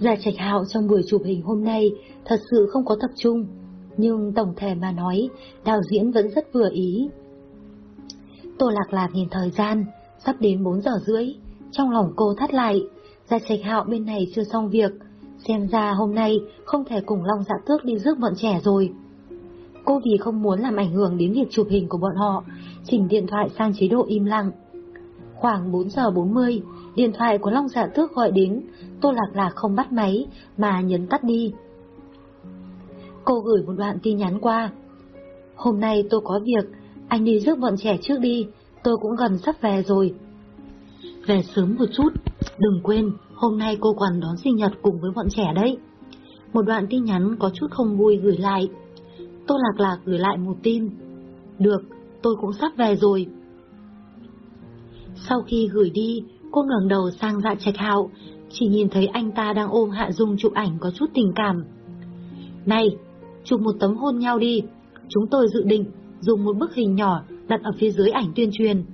Gia Trạch Hạo trong buổi chụp hình hôm nay thật sự không có tập trung, nhưng tổng thể mà nói, đạo diễn vẫn rất vừa ý. Tô Lạc Lạc nhìn thời gian, sắp đến 4 giờ rưỡi, trong lòng cô thắt lại, Gia Trạch Hạo bên này chưa xong việc, xem ra hôm nay không thể cùng Long Dạ Tước đi rước bọn trẻ rồi. Cô vì không muốn làm ảnh hưởng đến việc chụp hình của bọn họ, chỉnh điện thoại sang chế độ im lặng. Khoảng 4 giờ 40, điện thoại của Long Dạ Tước gọi đến, Tô Lạc Lạc không bắt máy mà nhấn tắt đi. Cô gửi một đoạn tin nhắn qua. Hôm nay tôi có việc, anh đi rước bọn trẻ trước đi, tôi cũng gần sắp về rồi. Về sớm một chút, đừng quên, hôm nay cô còn đón sinh nhật cùng với bọn trẻ đấy. Một đoạn tin nhắn có chút không vui gửi lại. Tô Lạc Lạc gửi lại một tin. Được, tôi cũng sắp về rồi. Sau khi gửi đi, cô ngẩng đầu sang dạ trạch hạo, chỉ nhìn thấy anh ta đang ôm Hạ Dung chụp ảnh có chút tình cảm. Này, chụp một tấm hôn nhau đi, chúng tôi dự định dùng một bức hình nhỏ đặt ở phía dưới ảnh tuyên truyền.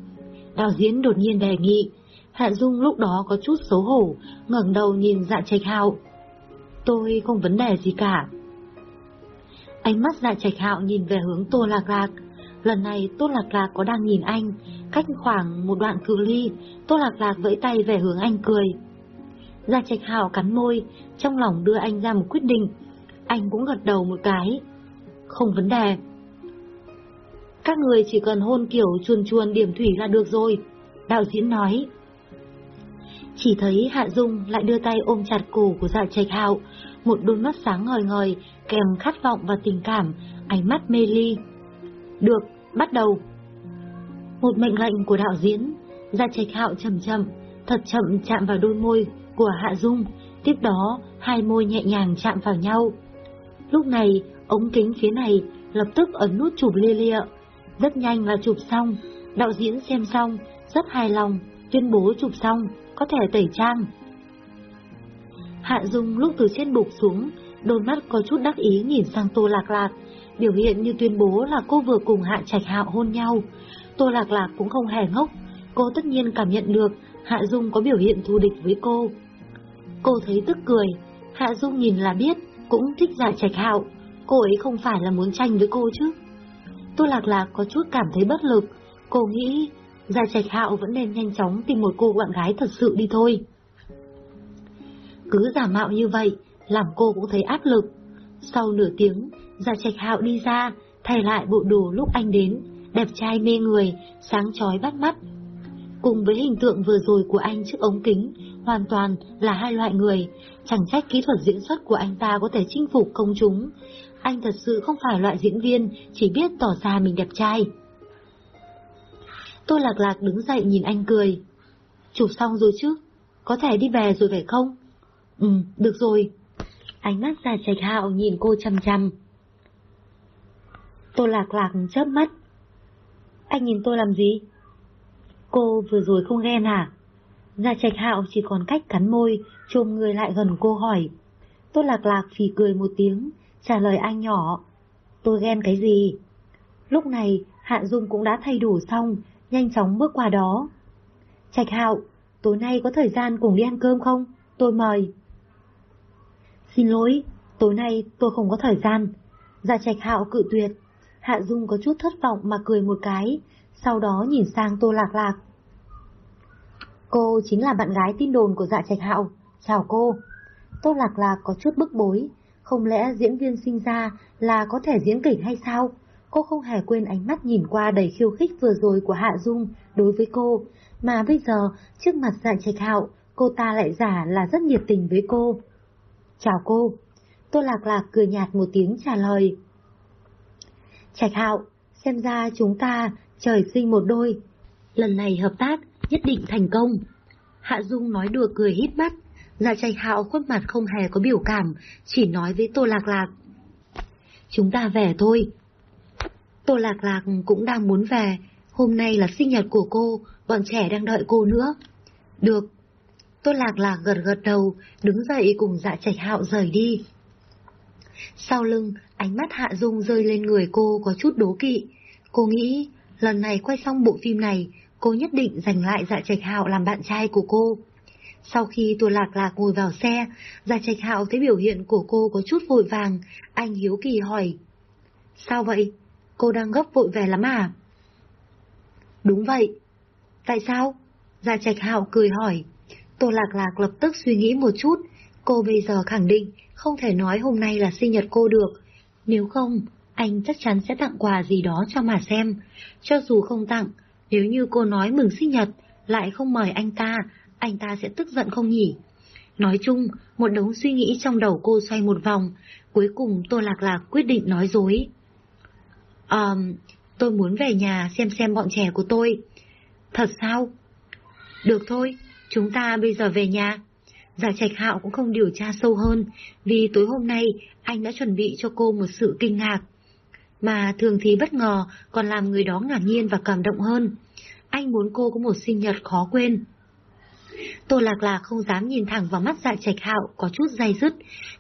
Đạo diễn đột nhiên đề nghị, Hạ Dung lúc đó có chút xấu hổ, ngẩng đầu nhìn dạ trạch hạo. Tôi không vấn đề gì cả. Ánh mắt dạ trạch hạo nhìn về hướng Tô Lạc Lạc. Lần này Tô Lạc Lạc có đang nhìn anh, cách khoảng một đoạn cự ly, Tô Lạc Lạc vẫy tay về hướng anh cười. Dạ trạch hạo cắn môi, trong lòng đưa anh ra một quyết định. Anh cũng gật đầu một cái. Không vấn đề. Các người chỉ cần hôn kiểu chuồn chuồn điểm thủy là được rồi, đạo diễn nói. Chỉ thấy Hạ Dung lại đưa tay ôm chặt cổ của dạ trạch hạo, một đôi mắt sáng ngời ngời, kèm khát vọng và tình cảm, ánh mắt mê ly. Được, bắt đầu. Một mệnh lệnh của đạo diễn, dạ trạch hạo chậm chậm, thật chậm chạm vào đôi môi của Hạ Dung, tiếp đó hai môi nhẹ nhàng chạm vào nhau. Lúc này, ống kính phía này lập tức ấn nút chụp lia lia, rất nhanh là chụp xong, đạo diễn xem xong, rất hài lòng, tuyên bố chụp xong, có thể tẩy trang. Hạ Dung lúc từ trên bục xuống, đôi mắt có chút đắc ý nhìn sang Tô Lạc Lạc, biểu hiện như tuyên bố là cô vừa cùng Hạ Trạch Hạo hôn nhau. Tô Lạc Lạc cũng không hề ngốc, cô tất nhiên cảm nhận được Hạ Dung có biểu hiện thù địch với cô. Cô thấy tức cười, Hạ Dung nhìn là biết, cũng thích giả Trạch Hạo, cô ấy không phải là muốn tranh với cô chứ. Tô Lạc Lạc có chút cảm thấy bất lực, cô nghĩ giả Trạch Hạo vẫn nên nhanh chóng tìm một cô bạn gái thật sự đi thôi. Cứ giả mạo như vậy, làm cô cũng thấy áp lực. Sau nửa tiếng, giả Trạch Hạo đi ra, thay lại bộ đồ lúc anh đến, đẹp trai mê người, sáng chói bắt mắt. Cùng với hình tượng vừa rồi của anh trước ống kính, hoàn toàn là hai loại người, chẳng trách kỹ thuật diễn xuất của anh ta có thể chinh phục công chúng. Anh thật sự không phải loại diễn viên, chỉ biết tỏ ra mình đẹp trai. Tôi Lạc Lạc đứng dậy nhìn anh cười. Chụp xong rồi chứ? Có thể đi về rồi phải không? Ừ, được rồi. Ánh mắt già trạch hạo nhìn cô chăm chăm. Tô Lạc Lạc chớp mắt. Anh nhìn tôi làm gì? Cô vừa rồi không ghen à? Gia Trạch Hạo chỉ còn cách cắn môi, trồm người lại gần cô hỏi. tôi Lạc Lạc phì cười một tiếng, trả lời anh nhỏ. Tôi ghen cái gì? Lúc này, Hạ Dung cũng đã thay đủ xong, nhanh chóng bước qua đó. Trạch Hạo, tối nay có thời gian cùng đi ăn cơm không? Tôi mời. Xin lỗi, tối nay tôi không có thời gian. gia Trạch Hạo cự tuyệt. Hạ Dung có chút thất vọng mà cười một cái, sau đó nhìn sang Tô Lạc Lạc. Cô chính là bạn gái tin đồn của dạ trạch hạo. Chào cô. Tô Lạc Lạc có chút bức bối. Không lẽ diễn viên sinh ra là có thể diễn kịch hay sao? Cô không hề quên ánh mắt nhìn qua đầy khiêu khích vừa rồi của Hạ Dung đối với cô. Mà bây giờ, trước mặt dạ trạch hạo, cô ta lại giả là rất nhiệt tình với cô. Chào cô. Tô Lạc Lạc cười nhạt một tiếng trả lời. Trạch hạo, xem ra chúng ta trời sinh một đôi. Lần này hợp tác nhất định thành công. Hạ Dung nói đùa cười hít mắt, Dạ Trạch Hạo khuôn mặt không hề có biểu cảm, chỉ nói với Tô Lạc Lạc. Chúng ta về thôi. Tô Lạc Lạc cũng đang muốn về, hôm nay là sinh nhật của cô, bọn trẻ đang đợi cô nữa. Được. Tô Lạc Lạc gật gật đầu, đứng dậy cùng Dạ Trạch Hạo rời đi. Sau lưng, ánh mắt Hạ Dung rơi lên người cô có chút đố kỵ. Cô nghĩ, lần này quay xong bộ phim này, cô nhất định giành lại dạ trạch hạo làm bạn trai của cô. Sau khi Tô Lạc Lạc ngồi vào xe, Dạ Trạch Hạo thấy biểu hiện của cô có chút vội vàng, anh hiếu kỳ hỏi. Sao vậy? Cô đang gấp vội về lắm à? Đúng vậy. Tại sao? Gia Trạch Hạo cười hỏi. Tô Lạc Lạc lập tức suy nghĩ một chút, cô bây giờ khẳng định không thể nói hôm nay là sinh nhật cô được. Nếu không, anh chắc chắn sẽ tặng quà gì đó cho mà xem. Cho dù không tặng, nếu như cô nói mừng sinh nhật, lại không mời anh ta, anh ta sẽ tức giận không nhỉ? Nói chung, một đống suy nghĩ trong đầu cô xoay một vòng, cuối cùng Tô Lạc Lạc quyết định nói dối. Um, tôi muốn về nhà xem xem bọn trẻ của tôi. Thật sao? Được thôi, chúng ta bây giờ về nhà. Giả Trạch Hạo cũng không điều tra sâu hơn, vì tối hôm nay anh đã chuẩn bị cho cô một sự kinh ngạc. Mà thường thì bất ngờ còn làm người đó ngạc nhiên và cảm động hơn. Anh muốn cô có một sinh nhật khó quên. Tô Lạc Lạc không dám nhìn thẳng vào mắt Dạ Trạch Hạo có chút dây dứt.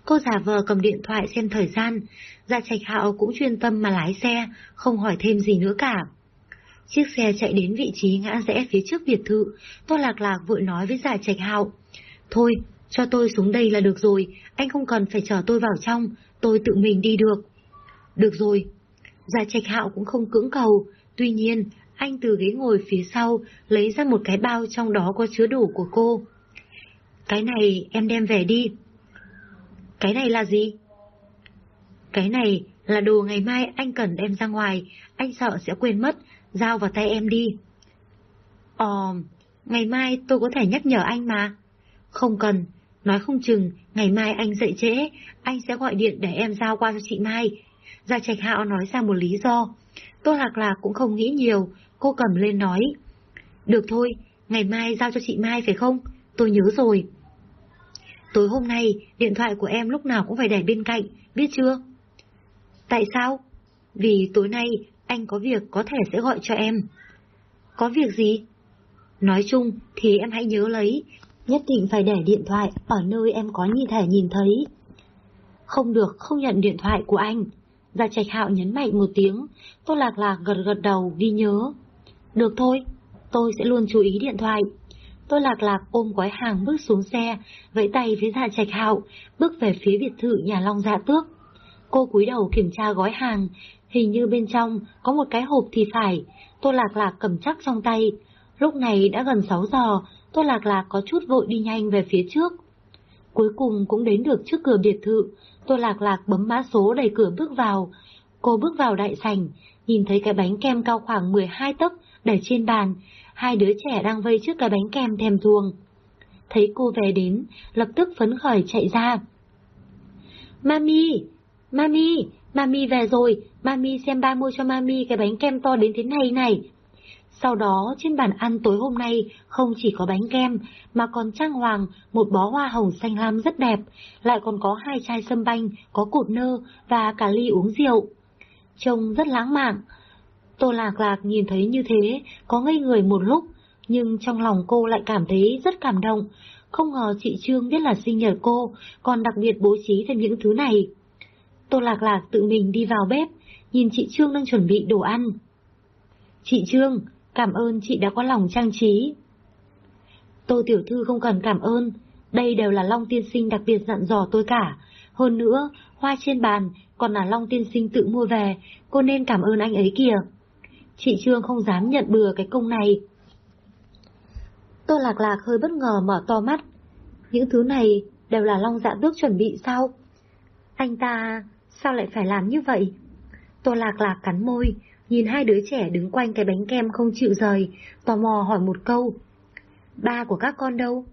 Cô giả vờ cầm điện thoại xem thời gian. Dạ Trạch Hạo cũng chuyên tâm mà lái xe, không hỏi thêm gì nữa cả. Chiếc xe chạy đến vị trí ngã rẽ phía trước biệt thự, Tô Lạc Lạc vội nói với Dạ Trạch Hạo. Thôi, cho tôi xuống đây là được rồi, anh không cần phải chở tôi vào trong, tôi tự mình đi được. Được rồi. gia Trạch Hạo cũng không cưỡng cầu, tuy nhiên, anh từ ghế ngồi phía sau lấy ra một cái bao trong đó có chứa đồ của cô. Cái này em đem về đi. Cái này là gì? Cái này là đồ ngày mai anh cần đem ra ngoài, anh sợ sẽ quên mất, giao vào tay em đi. Ồ, ngày mai tôi có thể nhắc nhở anh mà. Không cần, nói không chừng, ngày mai anh dậy trễ, anh sẽ gọi điện để em giao qua cho chị Mai. Gia Trạch Hạo nói ra một lý do. Tô Lạc Lạc cũng không nghĩ nhiều, cô cầm lên nói. Được thôi, ngày mai giao cho chị Mai phải không? Tôi nhớ rồi. Tối hôm nay, điện thoại của em lúc nào cũng phải để bên cạnh, biết chưa? Tại sao? Vì tối nay anh có việc có thể sẽ gọi cho em. Có việc gì? Nói chung thì em hãy nhớ lấy, nhất định phải để điện thoại ở nơi em có nhìn thể nhìn thấy. Không được, không nhận điện thoại của anh. Gia Trạch Hạo nhấn mạnh một tiếng, Tô Lạc Lạc gật gật đầu ghi nhớ. Được thôi, tôi sẽ luôn chú ý điện thoại. Tôi Lạc Lạc ôm gói hàng bước xuống xe, vẫy tay với Dạ Trạch Hạo, bước về phía biệt thự nhà Long Dạ Tước. Cô cúi đầu kiểm tra gói hàng, hình như bên trong có một cái hộp thì phải, Tôi Lạc Lạc cầm chắc trong tay. Lúc này đã gần 6 giờ, Tô Lạc Lạc có chút vội đi nhanh về phía trước. Cuối cùng cũng đến được trước cửa biệt thự, Tô Lạc Lạc bấm mã số đẩy cửa bước vào. Cô bước vào đại sảnh, nhìn thấy cái bánh kem cao khoảng 12 tấc để trên bàn, hai đứa trẻ đang vây trước cái bánh kem thèm thuồng. Thấy cô về đến, lập tức phấn khởi chạy ra. Mami! Mami! Mami về rồi! Mami xem ba mua cho Mami cái bánh kem to đến thế này này! Sau đó, trên bàn ăn tối hôm nay không chỉ có bánh kem, mà còn trang hoàng một bó hoa hồng xanh lam rất đẹp, lại còn có hai chai sâm banh, có cột nơ và cả ly uống rượu. Trông rất lãng mạn. Tô Lạc Lạc nhìn thấy như thế, có ngây người một lúc, nhưng trong lòng cô lại cảm thấy rất cảm động. Không ngờ chị Trương biết là sinh nhật cô, còn đặc biệt bố trí thêm những thứ này. Tô Lạc Lạc tự mình đi vào bếp, nhìn chị Trương đang chuẩn bị đồ ăn. Chị Trương, cảm ơn chị đã có lòng trang trí. Tô Tiểu Thư không cần cảm ơn, đây đều là Long Tiên Sinh đặc biệt dặn dò tôi cả. Hơn nữa, hoa trên bàn còn là Long Tiên Sinh tự mua về, cô nên cảm ơn anh ấy kìa. Chị Trương không dám nhận bừa cái công này. Tô Lạc Lạc hơi bất ngờ mở to mắt. Những thứ này đều là Long Dạ Tước chuẩn bị sao? Anh ta sao lại phải làm như vậy? Tô Lạc Lạc cắn môi, nhìn hai đứa trẻ đứng quanh cái bánh kem không chịu rời, tò mò hỏi một câu. Ba của các con đâu?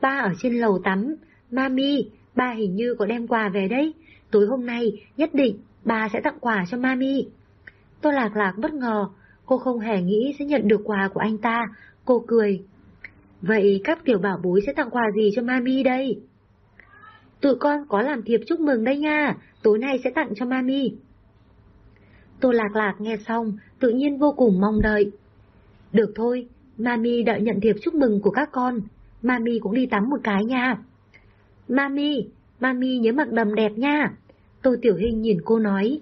Ba ở trên lầu tắm. Mami, ba hình như có đem quà về đấy. Tối hôm nay, nhất định, ba sẽ tặng quà cho Mami. tôi Lạc Lạc bất ngờ, cô không hề nghĩ sẽ nhận được quà của anh ta. Cô cười. Vậy các tiểu bảo bối sẽ tặng quà gì cho Mami đây? Tụi con có làm thiệp chúc mừng đây nha, tối nay sẽ tặng cho Mami. Tô Lạc Lạc nghe xong, tự nhiên vô cùng mong đợi. Được thôi, Mami đợi nhận thiệp chúc mừng của các con. Mami cũng đi tắm một cái nha. Mami, Mami nhớ mặc đầm đẹp nha. Tô Tiểu Hình nhìn cô nói.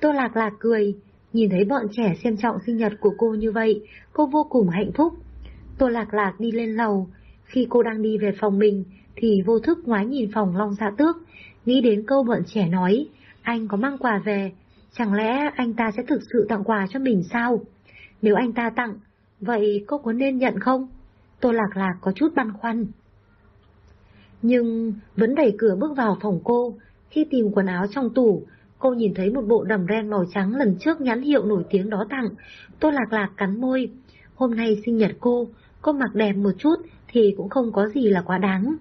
Tô Lạc Lạc cười, nhìn thấy bọn trẻ xem trọng sinh nhật của cô như vậy, cô vô cùng hạnh phúc. Tô Lạc Lạc đi lên lầu, Khi cô đang đi về phòng mình, thì vô thức ngoái nhìn phòng Long Dạ Tước, nghĩ đến câu bọn trẻ nói, anh có mang quà về, chẳng lẽ anh ta sẽ thực sự tặng quà cho mình sao? Nếu anh ta tặng, vậy cô có nên nhận không? Tô Lạc Lạc có chút băn khoăn. Nhưng vẫn đẩy cửa bước vào phòng cô, khi tìm quần áo trong tủ, cô nhìn thấy một bộ đầm ren màu trắng lần trước nhãn hiệu nổi tiếng đó tặng. Tô Lạc Lạc cắn môi. Hôm nay sinh nhật cô, cô mặc đẹp một chút thì cũng không có gì là quá đáng.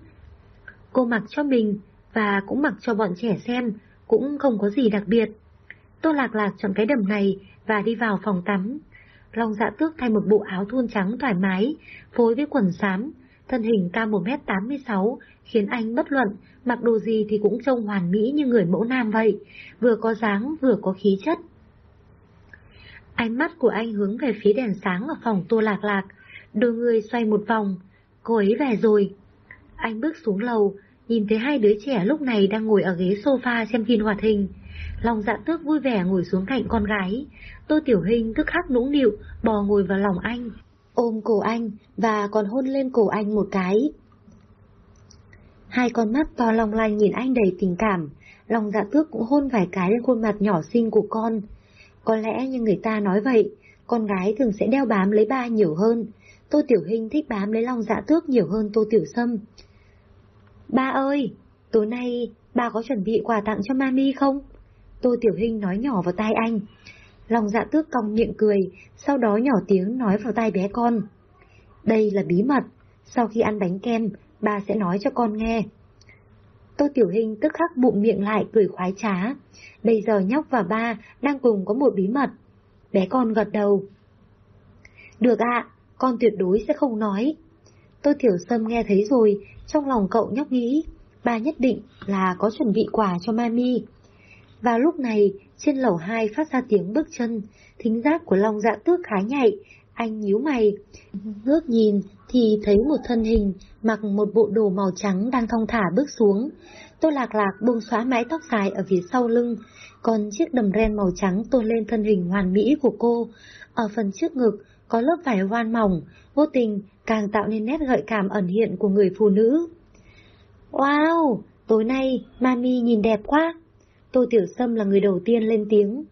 Cô mặc cho mình và cũng mặc cho bọn trẻ xem, cũng không có gì đặc biệt. Tô Lạc Lạc chọn cái đầm này và đi vào phòng tắm. Long dạ tước thay một bộ áo thun trắng thoải mái, phối với quần xám, thân hình cao 1m86, khiến anh bất luận, mặc đồ gì thì cũng trông hoàn mỹ như người mẫu nam vậy, vừa có dáng vừa có khí chất. Ánh mắt của anh hướng về phía đèn sáng ở phòng tô lạc lạc, đôi người xoay một vòng, cô ấy về rồi. Anh bước xuống lầu, nhìn thấy hai đứa trẻ lúc này đang ngồi ở ghế sofa xem phim hoạt hình. Lòng dạ tước vui vẻ ngồi xuống cạnh con gái. Tô Tiểu Hình tức khắc nũng nịu, bò ngồi vào lòng anh, ôm cổ anh và còn hôn lên cổ anh một cái. Hai con mắt to long lanh nhìn anh đầy tình cảm, lòng dạ tước cũng hôn vài cái lên khuôn mặt nhỏ xinh của con. Có lẽ như người ta nói vậy, con gái thường sẽ đeo bám lấy ba nhiều hơn. Tô Tiểu Hình thích bám lấy lòng dạ tước nhiều hơn Tô Tiểu Sâm. Ba ơi, tối nay ba có chuẩn bị quà tặng cho mami không? Tô Tiểu Hình nói nhỏ vào tai anh. Lòng dạ tước cong miệng cười, sau đó nhỏ tiếng nói vào tai bé con. Đây là bí mật, sau khi ăn bánh kem, ba sẽ nói cho con nghe. Tô Tiểu Hình tức khắc bụng miệng lại cười khoái trá. Bây giờ nhóc và ba đang cùng có một bí mật. Bé con gật đầu. Được ạ, con tuyệt đối sẽ không nói. Tô Tiểu Sâm nghe thấy rồi, trong lòng cậu nhóc nghĩ, ba nhất định là có chuẩn bị quà cho mami. Vào lúc này, trên lầu hai phát ra tiếng bước chân, thính giác của Long Dạ Tước khá nhạy, anh nhíu mày, ngước nhìn thì thấy một thân hình mặc một bộ đồ màu trắng đang thong thả bước xuống. Tô Lạc Lạc buông xóa mái tóc dài ở phía sau lưng, còn chiếc đầm ren màu trắng tôn lên thân hình hoàn mỹ của cô. Ở phần trước ngực có lớp vải hoan mỏng, vô tình càng tạo nên nét gợi cảm ẩn hiện của người phụ nữ. Wow, tối nay Mami nhìn đẹp quá. Tô Tiểu Sâm là người đầu tiên lên tiếng.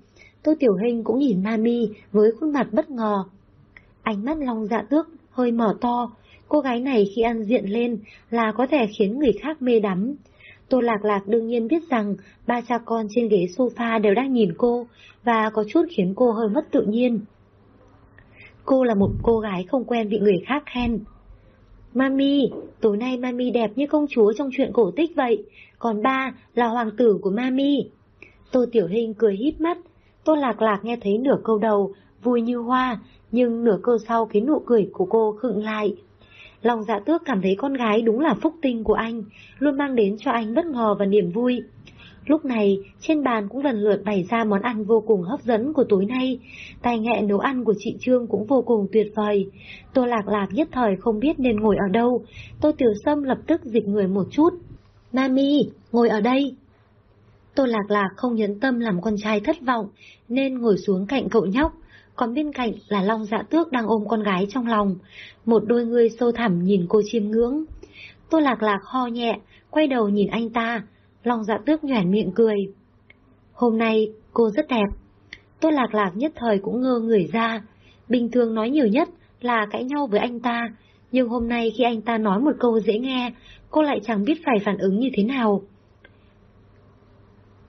Tô Tiểu Hình cũng nhìn Mami với khuôn mặt bất ngờ. Ánh mắt long dạ tước hơi mở to, cô gái này khi ăn diện lên là có thể khiến người khác mê đắm. Tô Lạc Lạc đương nhiên biết rằng ba cha con trên ghế sofa đều đang nhìn cô và có chút khiến cô hơi mất tự nhiên. Cô là một cô gái không quen bị người khác khen. Mami, tối nay Mami đẹp như công chúa trong chuyện cổ tích vậy, còn ba là hoàng tử của Mami. Tô Tiểu Hình cười hít mắt, Tô Lạc Lạc nghe thấy nửa câu đầu, vui như hoa, nhưng nửa câu sau cái nụ cười của cô khựng lại. Lòng dạ tước cảm thấy con gái đúng là phúc tinh của anh, luôn mang đến cho anh bất ngờ và niềm vui. Lúc này, trên bàn cũng lần lượt bày ra món ăn vô cùng hấp dẫn của tối nay. Tài nghệ nấu ăn của chị Trương cũng vô cùng tuyệt vời. Tô Lạc Lạc nhất thời không biết nên ngồi ở đâu. Tô Tiểu Sâm lập tức dịch người một chút. Mami, ngồi ở đây. Tô Lạc Lạc không nhấn tâm làm con trai thất vọng, nên ngồi xuống cạnh cậu nhóc. Còn bên cạnh là Long Dạ Tước đang ôm con gái trong lòng. Một đôi người sâu thẳm nhìn cô chiêm ngưỡng. Tô Lạc Lạc ho nhẹ, quay đầu nhìn anh ta, Long dạ tước nhoẻn miệng cười. Hôm nay cô rất đẹp. Tô lạc lạc nhất thời cũng ngơ người ra. Bình thường nói nhiều nhất là cãi nhau với anh ta. Nhưng hôm nay khi anh ta nói một câu dễ nghe, cô lại chẳng biết phải phản ứng như thế nào.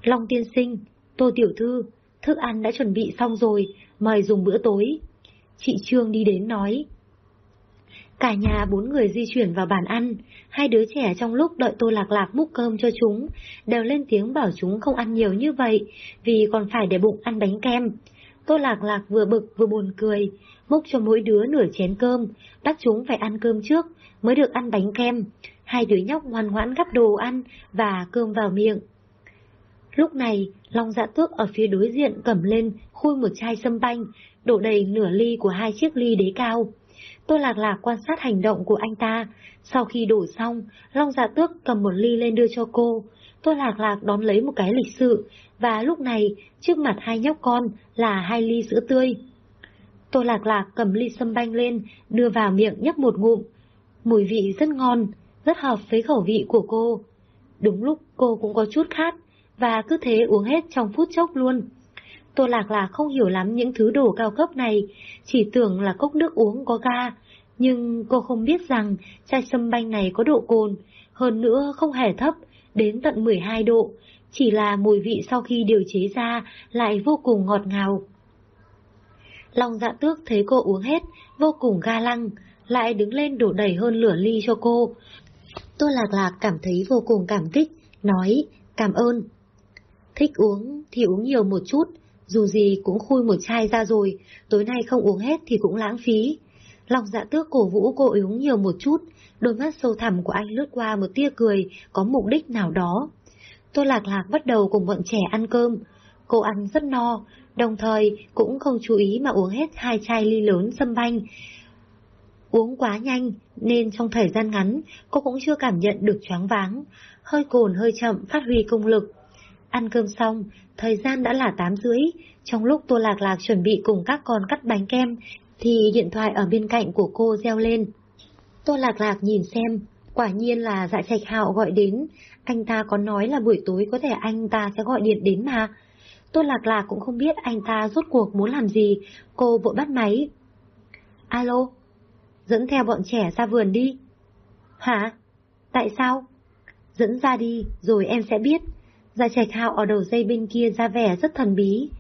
Long tiên sinh, Tô Tiểu Thư, thức ăn đã chuẩn bị xong rồi, mời dùng bữa tối. Chị Trương đi đến nói. Cả nhà bốn người di chuyển vào bàn ăn, hai đứa trẻ trong lúc đợi Tô Lạc Lạc múc cơm cho chúng, đều lên tiếng bảo chúng không ăn nhiều như vậy, vì còn phải để bụng ăn bánh kem. Tô Lạc Lạc vừa bực vừa buồn cười, múc cho mỗi đứa nửa chén cơm, bắt chúng phải ăn cơm trước, mới được ăn bánh kem. Hai đứa nhóc ngoan ngoãn gắp đồ ăn và cơm vào miệng. Lúc này, Long Dạ Tước ở phía đối diện cầm lên khui một chai sâm banh, đổ đầy nửa ly của hai chiếc ly đế cao. Tôi lạc lạc quan sát hành động của anh ta. Sau khi đổ xong, Long Dạ Tước cầm một ly lên đưa cho cô. Tôi lạc lạc đón lấy một cái lịch sự, và lúc này, trước mặt hai nhóc con là hai ly sữa tươi. tôi lạc lạc cầm ly sâm banh lên, đưa vào miệng nhấp một ngụm. Mùi vị rất ngon, rất hợp với khẩu vị của cô. Đúng lúc cô cũng có chút khát, và cứ thế uống hết trong phút chốc luôn. Tô Lạc là không hiểu lắm những thứ đồ cao cấp này, chỉ tưởng là cốc nước uống có ga, nhưng cô không biết rằng chai sâm banh này có độ cồn, hơn nữa không hề thấp, đến tận 12 độ, chỉ là mùi vị sau khi điều chế ra lại vô cùng ngọt ngào. Long dạ tước thấy cô uống hết, vô cùng ga lăng, lại đứng lên đổ đầy hơn lửa ly cho cô. Tô Lạc Lạc cảm thấy vô cùng cảm kích, nói cảm ơn. Thích uống thì uống nhiều một chút, dù gì cũng khui một chai ra rồi, tối nay không uống hết thì cũng lãng phí. Lòng dạ tước cổ vũ cô uống nhiều một chút, đôi mắt sâu thẳm của anh lướt qua một tia cười, có mục đích nào đó. tôi Lạc Lạc bắt đầu cùng bọn trẻ ăn cơm. Cô ăn rất no, đồng thời cũng không chú ý mà uống hết hai chai ly lớn sâm banh. Uống quá nhanh, nên trong thời gian ngắn, cô cũng chưa cảm nhận được choáng váng, hơi cồn hơi chậm phát huy công lực. Ăn cơm xong, thời gian đã là 8 rưỡi, trong lúc Tô Lạc Lạc chuẩn bị cùng các con cắt bánh kem, thì điện thoại ở bên cạnh của cô reo lên. Tô Lạc Lạc nhìn xem, quả nhiên là dạ trạch hạo gọi đến, anh ta có nói là buổi tối có thể anh ta sẽ gọi điện đến mà. Tô Lạc Lạc cũng không biết anh ta rốt cuộc muốn làm gì, cô vội bắt máy. Alo, dẫn theo bọn trẻ ra vườn đi. Hả? Tại sao? Dẫn ra đi, rồi em sẽ biết. Dạ trạch hạo ở đầu dây bên kia ra vẻ rất thần bí.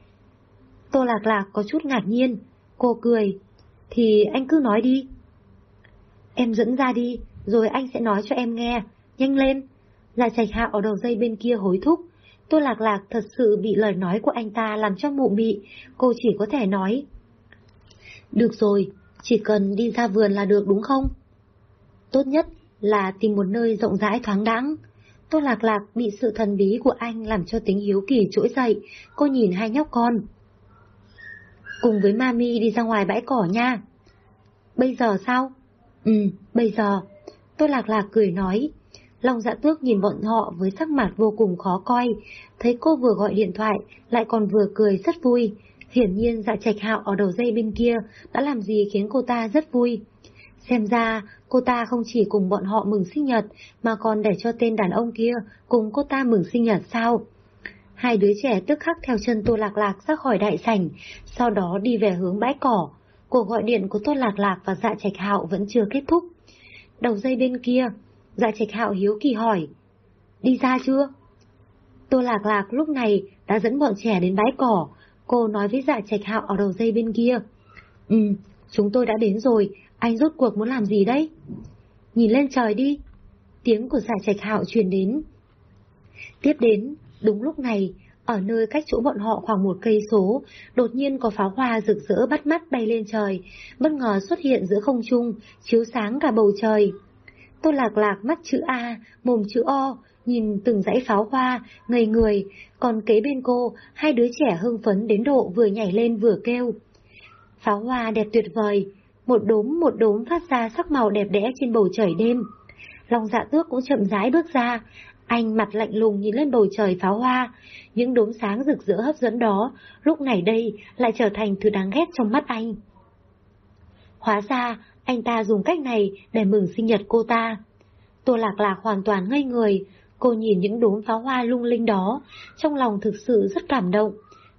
Tô Lạc Lạc có chút ngạc nhiên, cô cười. Thì anh cứ nói đi. Em dẫn ra đi, rồi anh sẽ nói cho em nghe. Nhanh lên. Dạ trạch hạo ở đầu dây bên kia hối thúc. Tô Lạc Lạc thật sự bị lời nói của anh ta làm cho mụ mị, cô chỉ có thể nói. Được rồi, chỉ cần đi ra vườn là được đúng không? Tốt nhất là tìm một nơi rộng rãi thoáng đãng. Tô Lạc Lạc bị sự thần bí của anh làm cho tính hiếu kỳ trỗi dậy, cô nhìn hai nhóc con. Cùng với Mami đi ra ngoài bãi cỏ nha. Bây giờ sao? Ừ, bây giờ. Tô Lạc Lạc cười nói. Long dạ tước nhìn bọn họ với sắc mặt vô cùng khó coi, thấy cô vừa gọi điện thoại, lại còn vừa cười rất vui. Hiển nhiên dạ trạch hạo ở đầu dây bên kia đã làm gì khiến cô ta rất vui. Xem ra, cô ta không chỉ cùng bọn họ mừng sinh nhật, mà còn để cho tên đàn ông kia cùng cô ta mừng sinh nhật sao? Hai đứa trẻ tức khắc theo chân Tô Lạc Lạc ra khỏi đại sảnh, sau đó đi về hướng bãi cỏ. Cuộc gọi điện của Tô Lạc Lạc và Dạ Trạch Hạo vẫn chưa kết thúc. Đầu dây bên kia, Dạ Trạch Hạo hiếu kỳ hỏi, đi ra chưa? Tô Lạc Lạc lúc này đã dẫn bọn trẻ đến bãi cỏ, cô nói với Dạ Trạch Hạo ở đầu dây bên kia. Ừ, chúng tôi đã đến rồi, anh rốt cuộc muốn làm gì đấy? Nhìn lên trời đi. Tiếng của Dạ Trạch Hạo truyền đến. Tiếp đến, đúng lúc này, ở nơi cách chỗ bọn họ khoảng một cây số, đột nhiên có pháo hoa rực rỡ bắt mắt bay lên trời, bất ngờ xuất hiện giữa không trung, chiếu sáng cả bầu trời. Tô lạc lạc mắt chữ A, mồm chữ O, nhìn từng dãy pháo hoa, ngây người, còn kế bên cô, hai đứa trẻ hưng phấn đến độ vừa nhảy lên vừa kêu. Pháo hoa đẹp tuyệt vời, một đốm một đốm phát ra sắc màu đẹp đẽ trên bầu trời đêm. Long dạ tước cũng chậm rãi bước ra, anh mặt lạnh lùng nhìn lên bầu trời pháo hoa, những đốm sáng rực rỡ hấp dẫn đó, lúc này đây lại trở thành thứ đáng ghét trong mắt anh. Hóa ra, anh ta dùng cách này để mừng sinh nhật cô ta. Tô Lạc Lạc hoàn toàn ngây người, cô nhìn những đốm pháo hoa lung linh đó, trong lòng thực sự rất cảm động.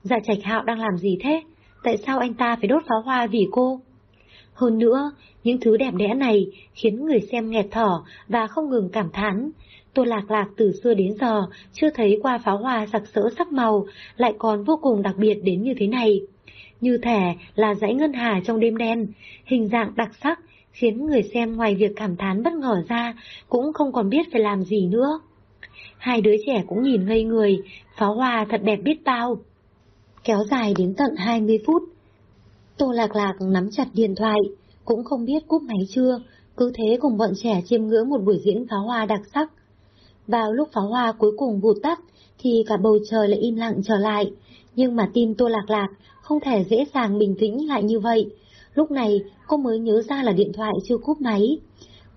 Dạ Trạch Hạo đang làm gì thế? Tại sao anh ta phải đốt pháo hoa vì cô? Hơn nữa, những thứ đẹp đẽ này khiến người xem nghẹt thở và không ngừng cảm thán. Tô Lạc Lạc từ xưa đến giờ chưa thấy qua pháo hoa sặc sỡ sắc màu, lại còn vô cùng đặc biệt đến như thế này. Như thể là dãy ngân hà trong đêm đen, hình dạng đặc sắc, khiến người xem ngoài việc cảm thán bất ngờ ra, cũng không còn biết phải làm gì nữa. Hai đứa trẻ cũng nhìn ngây người, pháo hoa thật đẹp biết bao. Kéo dài đến tận 20 phút. Tô Lạc Lạc nắm chặt điện thoại, cũng không biết cúp máy chưa, cứ thế cùng bọn trẻ chiêm ngưỡng một buổi diễn pháo hoa đặc sắc. Vào lúc pháo hoa cuối cùng vụt tắt, thì cả bầu trời lại im lặng trở lại, nhưng mà tim Tô Lạc Lạc không thể dễ dàng bình tĩnh lại như vậy. Lúc này cô mới nhớ ra là điện thoại chưa cúp máy.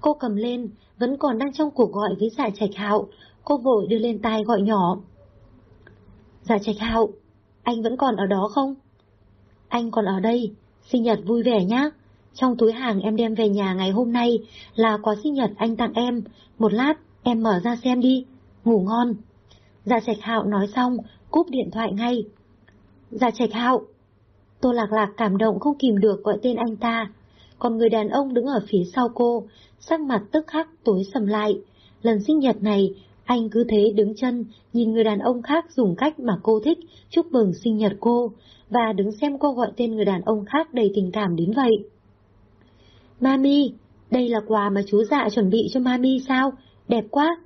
Cô cầm lên, vẫn còn đang trong cuộc gọi với Dạ Trạch Hạo, cô vội đưa lên tai gọi nhỏ. Dạ Trạch Hạo, anh vẫn còn ở đó không? Anh còn ở đây, sinh nhật vui vẻ nhé. Trong túi hàng em đem về nhà ngày hôm nay là quà sinh nhật anh tặng em, một lát em mở ra xem đi, ngủ ngon. Dạ Trạch Hạo nói xong, cúp điện thoại ngay. Dạ Trạch Hạo. Tô Lạc Lạc cảm động không kìm được gọi tên anh ta, còn người đàn ông đứng ở phía sau cô, sắc mặt tức khắc tối sầm lại. Lần sinh nhật này, anh cứ thế đứng chân, nhìn người đàn ông khác dùng cách mà cô thích chúc mừng sinh nhật cô, và đứng xem cô gọi tên người đàn ông khác đầy tình cảm đến vậy. Mami, đây là quà mà chú dạ chuẩn bị cho Mami sao? Đẹp quá!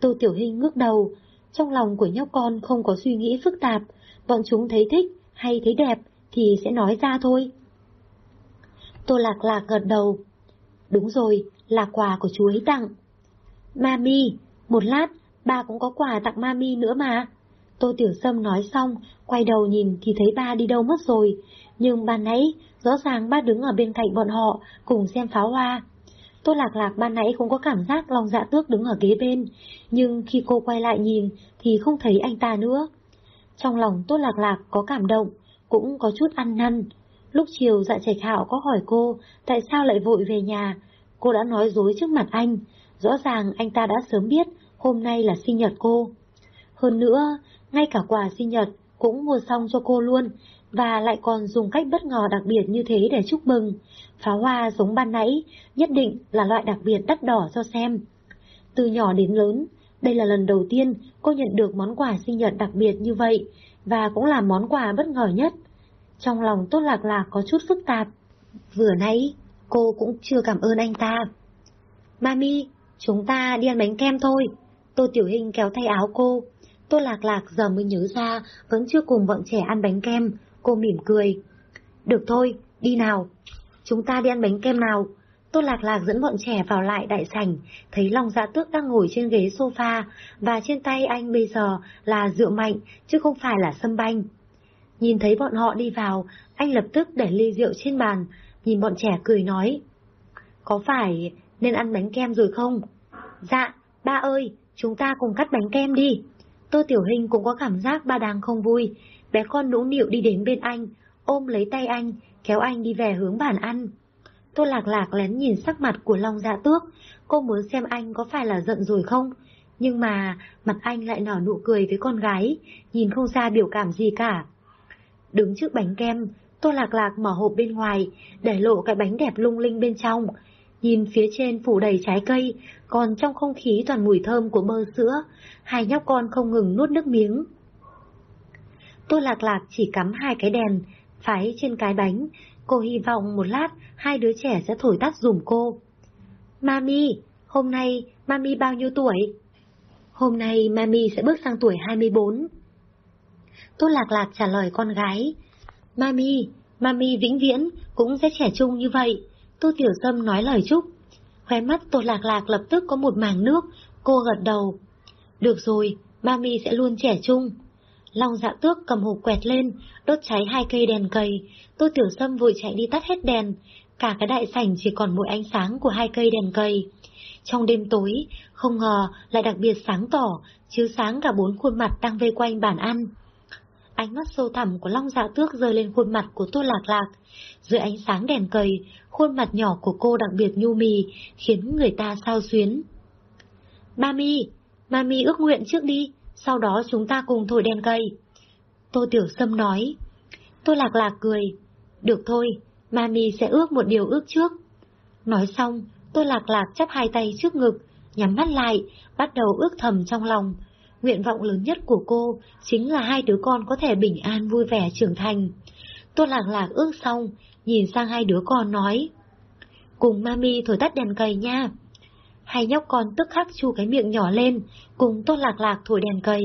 Tô Tiểu Hình ngước đầu, trong lòng của nhóc con không có suy nghĩ phức tạp, bọn chúng thấy thích hay thấy đẹp thì sẽ nói ra thôi. Tô Lạc Lạc gật đầu. Đúng rồi, là quà của chú ấy tặng. Mami, một lát, ba cũng có quà tặng Mami nữa mà. Tô Tiểu Sâm nói xong, quay đầu nhìn thì thấy ba đi đâu mất rồi. Nhưng ban nãy, rõ ràng ba đứng ở bên cạnh bọn họ, cùng xem pháo hoa. Tô Lạc Lạc ban nãy cũng có cảm giác lòng dạ tước đứng ở ghế bên, nhưng khi cô quay lại nhìn thì không thấy anh ta nữa. Trong lòng Tô Lạc Lạc có cảm động, cũng có chút ăn năn. Lúc chiều dạ trạch hạo có hỏi cô tại sao lại vội về nhà, cô đã nói dối trước mặt anh, rõ ràng anh ta đã sớm biết hôm nay là sinh nhật cô. Hơn nữa, ngay cả quà sinh nhật cũng mua xong cho cô luôn, và lại còn dùng cách bất ngờ đặc biệt như thế để chúc mừng. Pháo hoa giống ban nãy, nhất định là loại đặc biệt đắt đỏ cho xem. Từ nhỏ đến lớn, đây là lần đầu tiên cô nhận được món quà sinh nhật đặc biệt như vậy, và cũng là món quà bất ngờ nhất. Trong lòng Tốt Lạc Lạc có chút phức tạp. Vừa nãy, cô cũng chưa cảm ơn anh ta. Mami, chúng ta đi ăn bánh kem thôi. Tô Tiểu Hình kéo tay áo cô. Tô Lạc Lạc giờ mới nhớ ra vẫn chưa cùng bọn trẻ ăn bánh kem. Cô mỉm cười. Được thôi, đi nào. Chúng ta đi ăn bánh kem nào. Tô Lạc Lạc dẫn bọn trẻ vào lại đại sảnh, thấy Long Dạ Tước đang ngồi trên ghế sofa, và trên tay anh bây giờ là rượu mạnh, chứ không phải là sâm banh. Nhìn thấy bọn họ đi vào, anh lập tức để ly rượu trên bàn, nhìn bọn trẻ cười nói. Có phải nên ăn bánh kem rồi không? Dạ, ba ơi, chúng ta cùng cắt bánh kem đi. Tô Tiểu Hình cũng có cảm giác ba đang không vui, bé con nũng nịu đi đến bên anh, ôm lấy tay anh, kéo anh đi về hướng bàn ăn. Tô Lạc Lạc lén nhìn sắc mặt của Long Dạ Tước, cô muốn xem anh có phải là giận rồi không? Nhưng mà mặt anh lại nở nụ cười với con gái, nhìn không ra biểu cảm gì cả. Đứng trước bánh kem, Tô Lạc Lạc mở hộp bên ngoài, để lộ cái bánh đẹp lung linh bên trong. Nhìn phía trên phủ đầy trái cây, còn trong không khí toàn mùi thơm của bơ sữa, hai nhóc con không ngừng nuốt nước miếng. Tô Lạc Lạc chỉ cắm hai cái đèn, phái trên cái bánh, cô hy vọng một lát hai đứa trẻ sẽ thổi tắt dùm cô. Mami, hôm nay Mami bao nhiêu tuổi? Hôm nay Mami sẽ bước sang tuổi 24. Tô Lạc Lạc trả lời con gái. Mami, Mami vĩnh viễn cũng sẽ trẻ trung như vậy. Tô Tiểu Sâm nói lời chúc. Khóe mắt Tô Lạc Lạc lập tức có một màng nước, cô gật đầu. Được rồi, Mami sẽ luôn trẻ trung. Long dạ tước cầm hộp quẹt lên, đốt cháy hai cây đèn cầy. Tô Tiểu Sâm vội chạy đi tắt hết đèn. Cả cái đại sảnh chỉ còn mỗi ánh sáng của hai cây đèn cầy. Trong đêm tối, không ngờ lại đặc biệt sáng tỏ, chiếu sáng cả bốn khuôn mặt đang vây quanh bàn ăn. Ánh mắt sâu thẳm của Long Dạ Tước rơi lên khuôn mặt của Tô Lạc Lạc. Dưới ánh sáng đèn cầy, khuôn mặt nhỏ của cô đặc biệt nhu mì, khiến người ta sao xuyến. Mami, Mami ước nguyện trước đi, sau đó chúng ta cùng thổi đèn cầy. Tô Tiểu Sâm nói. Tô Lạc Lạc cười. Được thôi, Mami sẽ ước một điều ước trước. Nói xong, Tô Lạc Lạc chắp hai tay trước ngực, nhắm mắt lại, bắt đầu ước thầm trong lòng. Nguyện vọng lớn nhất của cô chính là hai đứa con có thể bình an vui vẻ trưởng thành. Tô Lạc Lạc ước xong, nhìn sang hai đứa con nói. Cùng mami thổi tắt đèn cầy nha. Hai nhóc con tức khắc chu cái miệng nhỏ lên, cùng Tô Lạc Lạc thổi đèn cầy.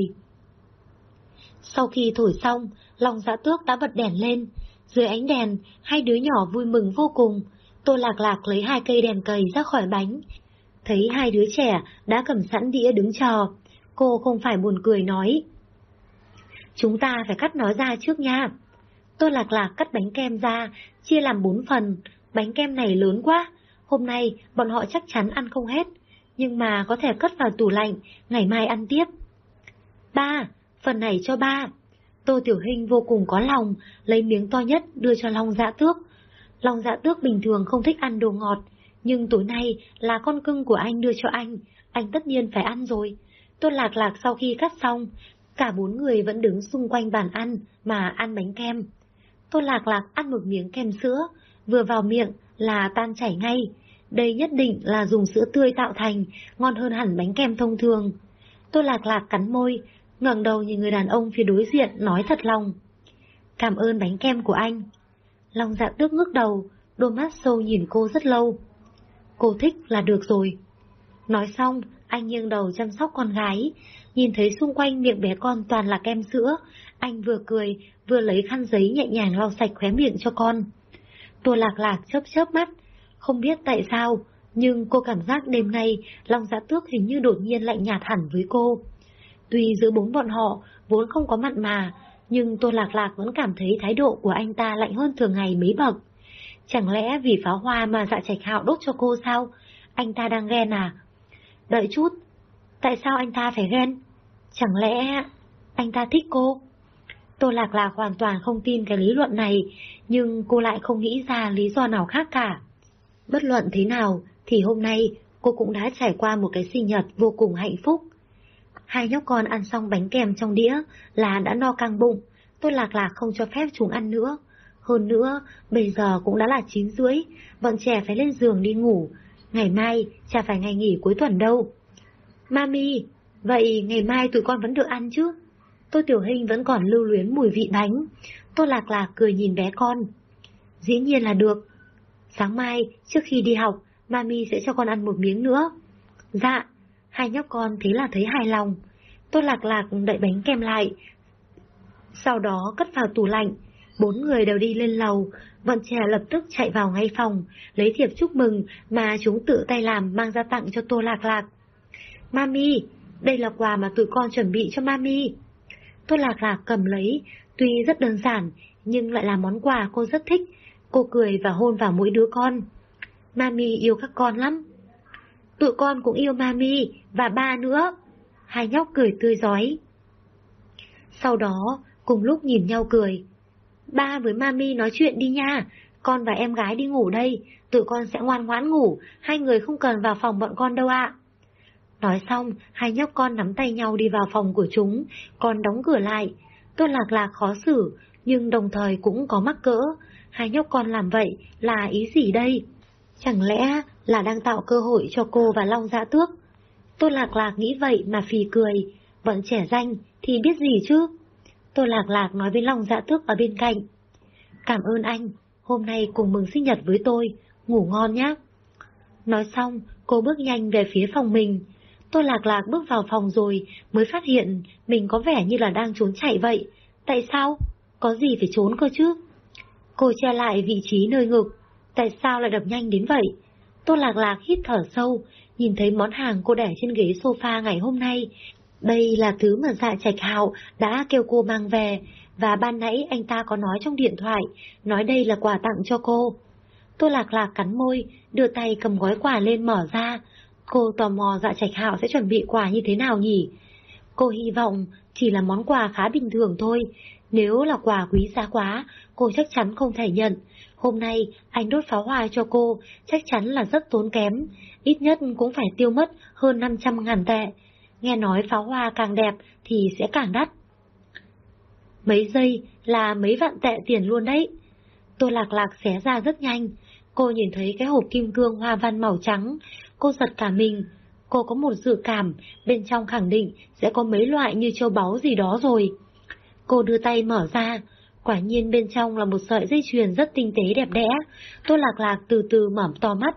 Sau khi thổi xong, lòng dạ tước đã bật đèn lên. Dưới ánh đèn, hai đứa nhỏ vui mừng vô cùng. Tô Lạc Lạc lấy hai cây đèn cầy ra khỏi bánh. Thấy hai đứa trẻ đã cầm sẵn đĩa đứng chờ, Cô không phải buồn cười nói. Chúng ta phải cắt nó ra trước nha. Tôi lạc lạc cắt bánh kem ra, chia làm bốn phần. Bánh kem này lớn quá, hôm nay bọn họ chắc chắn ăn không hết. Nhưng mà có thể cất vào tủ lạnh, ngày mai ăn tiếp. Ba, phần này cho ba. Tô Tiểu Hình vô cùng có lòng, lấy miếng to nhất đưa cho Long Dạ Tước. Long dạ tước bình thường không thích ăn đồ ngọt, nhưng tối nay là con cưng của anh đưa cho anh, anh tất nhiên phải ăn rồi. Tôn lạc lạc sau khi cắt xong, cả bốn người vẫn đứng xung quanh bàn ăn mà ăn bánh kem. Tôn lạc lạc ăn một miếng kem sữa, vừa vào miệng là tan chảy ngay. Đây nhất định là dùng sữa tươi tạo thành, ngon hơn hẳn bánh kem thông thường. Tôn lạc lạc cắn môi, ngẩng đầu nhìn người đàn ông phía đối diện nói thật lòng. Cảm ơn bánh kem của anh. Long dạ tước ngước đầu, đôi mắt sâu nhìn cô rất lâu. Cô thích là được rồi. Nói xong, anh nghiêng đầu chăm sóc con gái, nhìn thấy xung quanh miệng bé con toàn là kem sữa, anh vừa cười, vừa lấy khăn giấy nhẹ nhàng lau sạch khóe miệng cho con. Tô lạc lạc chớp chớp mắt, không biết tại sao, nhưng cô cảm giác đêm nay Long Giã dạ Tước hình như đột nhiên lạnh nhạt hẳn với cô. Tuy giữa bốn bọn họ vốn không có mặn mà, nhưng Tô Lạc Lạc vẫn cảm thấy thái độ của anh ta lạnh hơn thường ngày mấy bậc. Chẳng lẽ vì pháo hoa mà dạ trạch hạo đốt cho cô sao? Anh ta đang ghen à? Đợi chút, tại sao anh ta phải ghen? Chẳng lẽ anh ta thích cô? Tô Lạc Lạc hoàn toàn không tin cái lý luận này, nhưng cô lại không nghĩ ra lý do nào khác cả. Bất luận thế nào, thì hôm nay cô cũng đã trải qua một cái sinh nhật vô cùng hạnh phúc. Hai nhóc con ăn xong bánh kèm trong đĩa là đã no căng bụng, Tô Lạc Lạc không cho phép chúng ăn nữa. Hơn nữa, bây giờ cũng đã là 9 rưỡi, bọn trẻ phải lên giường đi ngủ. Ngày mai, chả phải ngày nghỉ cuối tuần đâu. Mami, vậy ngày mai tụi con vẫn được ăn chứ? Tô Tiểu Hình vẫn còn lưu luyến mùi vị bánh. Tô Lạc Lạc cười nhìn bé con. Dĩ nhiên là được. Sáng mai, trước khi đi học, Mami sẽ cho con ăn một miếng nữa. Dạ, hai nhóc con thế là thấy hài lòng. Tô Lạc Lạc đậy bánh kem lại. Sau đó cất vào tủ lạnh. Bốn người đều đi lên lầu, bọn trẻ lập tức chạy vào ngay phòng, lấy thiệp chúc mừng mà chúng tự tay làm mang ra tặng cho Tô Lạc Lạc. Mami, đây là quà mà tụi con chuẩn bị cho Mami. Tô Lạc Lạc cầm lấy, tuy rất đơn giản, nhưng lại là món quà cô rất thích. Cô cười và hôn vào mỗi đứa con. Mami yêu các con lắm. Tụi con cũng yêu Mami, và ba nữa. Hai nhóc cười tươi giói. Sau đó, cùng lúc nhìn nhau cười. Ba với Mami nói chuyện đi nha, con và em gái đi ngủ đây, tụi con sẽ ngoan ngoãn ngủ, hai người không cần vào phòng bọn con đâu ạ. Nói xong, hai nhóc con nắm tay nhau đi vào phòng của chúng, còn đóng cửa lại. Tôi lạc lạc khó xử, nhưng đồng thời cũng có mắc cỡ. Hai nhóc con làm vậy là ý gì đây? Chẳng lẽ là đang tạo cơ hội cho cô và Long Dạ Tước? Tôi lạc lạc nghĩ vậy mà phì cười, bọn trẻ danh thì biết gì chứ? Tôi lạc lạc nói với Long Dạ Tước ở bên cạnh. Cảm ơn anh, hôm nay cùng mừng sinh nhật với tôi, ngủ ngon nhé. Nói xong, cô bước nhanh về phía phòng mình. Tôi lạc lạc bước vào phòng rồi mới phát hiện mình có vẻ như là đang trốn chạy vậy. Tại sao? Có gì phải trốn cơ chứ? Cô che lại vị trí nơi ngực. Tại sao lại đập nhanh đến vậy? Tô lạc lạc hít thở sâu, nhìn thấy món hàng cô để trên ghế sofa ngày hôm nay. Đây là thứ mà dạ trạch hạo đã kêu cô mang về, và ban nãy anh ta có nói trong điện thoại, nói đây là quà tặng cho cô. Tôi lạc lạc cắn môi, đưa tay cầm gói quà lên mở ra. Cô tò mò dạ trạch hạo sẽ chuẩn bị quà như thế nào nhỉ? Cô hy vọng chỉ là món quà khá bình thường thôi. Nếu là quà quý giá quá, cô chắc chắn không thể nhận. Hôm nay anh đốt pháo hoa cho cô, chắc chắn là rất tốn kém. Ít nhất cũng phải tiêu mất hơn 500 ngàn tệ. Nghe nói pháo hoa càng đẹp thì sẽ càng đắt. Mấy giây là mấy vạn tệ tiền luôn đấy. Tô lạc lạc xé ra rất nhanh. Cô nhìn thấy cái hộp kim cương hoa văn màu trắng. Cô giật cả mình. Cô có một dự cảm, bên trong khẳng định sẽ có mấy loại như châu báu gì đó rồi. Cô đưa tay mở ra, quả nhiên bên trong là một sợi dây chuyền rất tinh tế đẹp đẽ. Tô lạc lạc từ từ mở to mắt.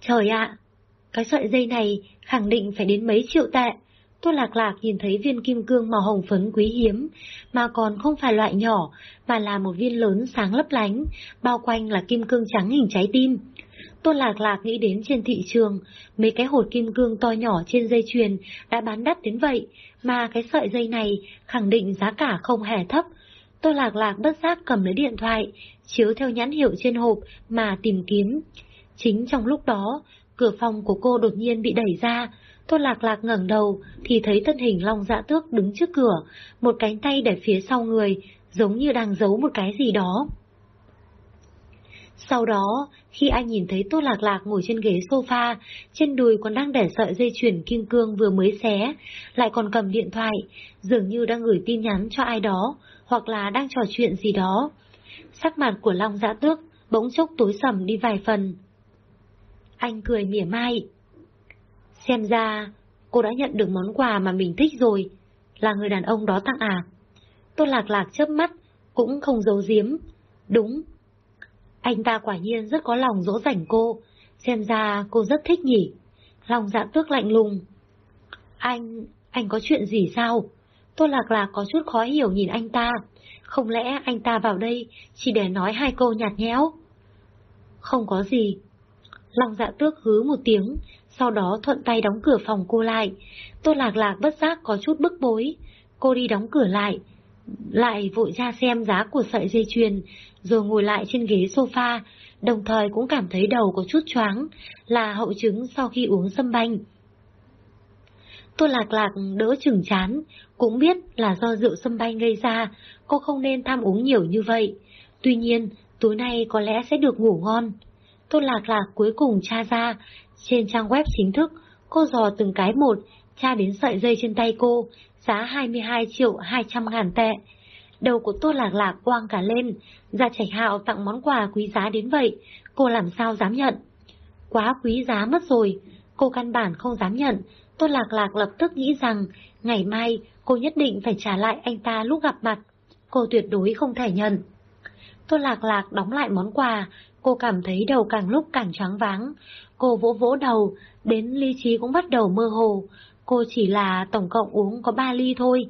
Trời ạ, cái sợi dây này khẳng định phải đến mấy triệu tệ. Tô Lạc Lạc nhìn thấy viên kim cương màu hồng phấn quý hiếm, mà còn không phải loại nhỏ, mà là một viên lớn sáng lấp lánh, bao quanh là kim cương trắng hình trái tim. Tô Lạc Lạc nghĩ đến trên thị trường, mấy cái hột kim cương to nhỏ trên dây chuyền đã bán đắt đến vậy, mà cái sợi dây này khẳng định giá cả không hề thấp. Tô Lạc Lạc bất giác cầm lấy điện thoại, chiếu theo nhãn hiệu trên hộp mà tìm kiếm. Chính trong lúc đó, cửa phòng của cô đột nhiên bị đẩy ra, Tô Lạc Lạc ngẩng đầu thì thấy thân hình Long Dạ Tước đứng trước cửa, một cánh tay để phía sau người, giống như đang giấu một cái gì đó. Sau đó, khi anh nhìn thấy Tô Lạc Lạc ngồi trên ghế sofa, trên đùi còn đang để sợi dây chuyền kim cương vừa mới xé, lại còn cầm điện thoại, dường như đang gửi tin nhắn cho ai đó, hoặc là đang trò chuyện gì đó. Sắc mặt của Long Dạ Tước bỗng chốc tối sầm đi vài phần. Anh cười mỉa mai. Xem ra, cô đã nhận được món quà mà mình thích rồi, là người đàn ông đó tặng à? tôi Lạc Lạc chớp mắt, cũng không giấu giếm. Đúng, anh ta quả nhiên rất có lòng dỗ dành cô, xem ra cô rất thích nhỉ. Lòng dạ tước lạnh lùng. Anh, anh có chuyện gì sao? tôi Lạc Lạc có chút khó hiểu nhìn anh ta. Không lẽ anh ta vào đây chỉ để nói hai câu nhạt nhẽo? Không có gì. Long dạ tước hứ một tiếng, sau đó thuận tay đóng cửa phòng cô lại. Tô Lạc Lạc bất giác có chút bức bối. Cô đi đóng cửa lại, lại vội ra xem giá của sợi dây chuyền, rồi ngồi lại trên ghế sofa, đồng thời cũng cảm thấy đầu có chút choáng, là hậu chứng sau khi uống sâm banh. Tô Lạc Lạc đỡ chừng chán, cũng biết là do rượu sâm banh gây ra, cô không nên tham uống nhiều như vậy. Tuy nhiên, tối nay có lẽ sẽ được ngủ ngon. Tôn Lạc Lạc cuối cùng tra ra, trên trang web chính thức, cô dò từng cái một, tra đến sợi dây trên tay cô, giá 22 triệu 200 ngàn tệ. Đầu của Tô Lạc Lạc quang cả lên, Gia chảy Hạo tặng món quà quý giá đến vậy, cô làm sao dám nhận? Quá quý giá mất rồi, cô căn bản không dám nhận, Tô Lạc Lạc lập tức nghĩ rằng ngày mai cô nhất định phải trả lại anh ta lúc gặp mặt, cô tuyệt đối không thể nhận. Tô Lạc Lạc đóng lại món quà, cô cảm thấy đầu càng lúc càng trắng váng, cô vỗ vỗ đầu, đến ly trí cũng bắt đầu mơ hồ, cô chỉ là tổng cộng uống có ba ly thôi.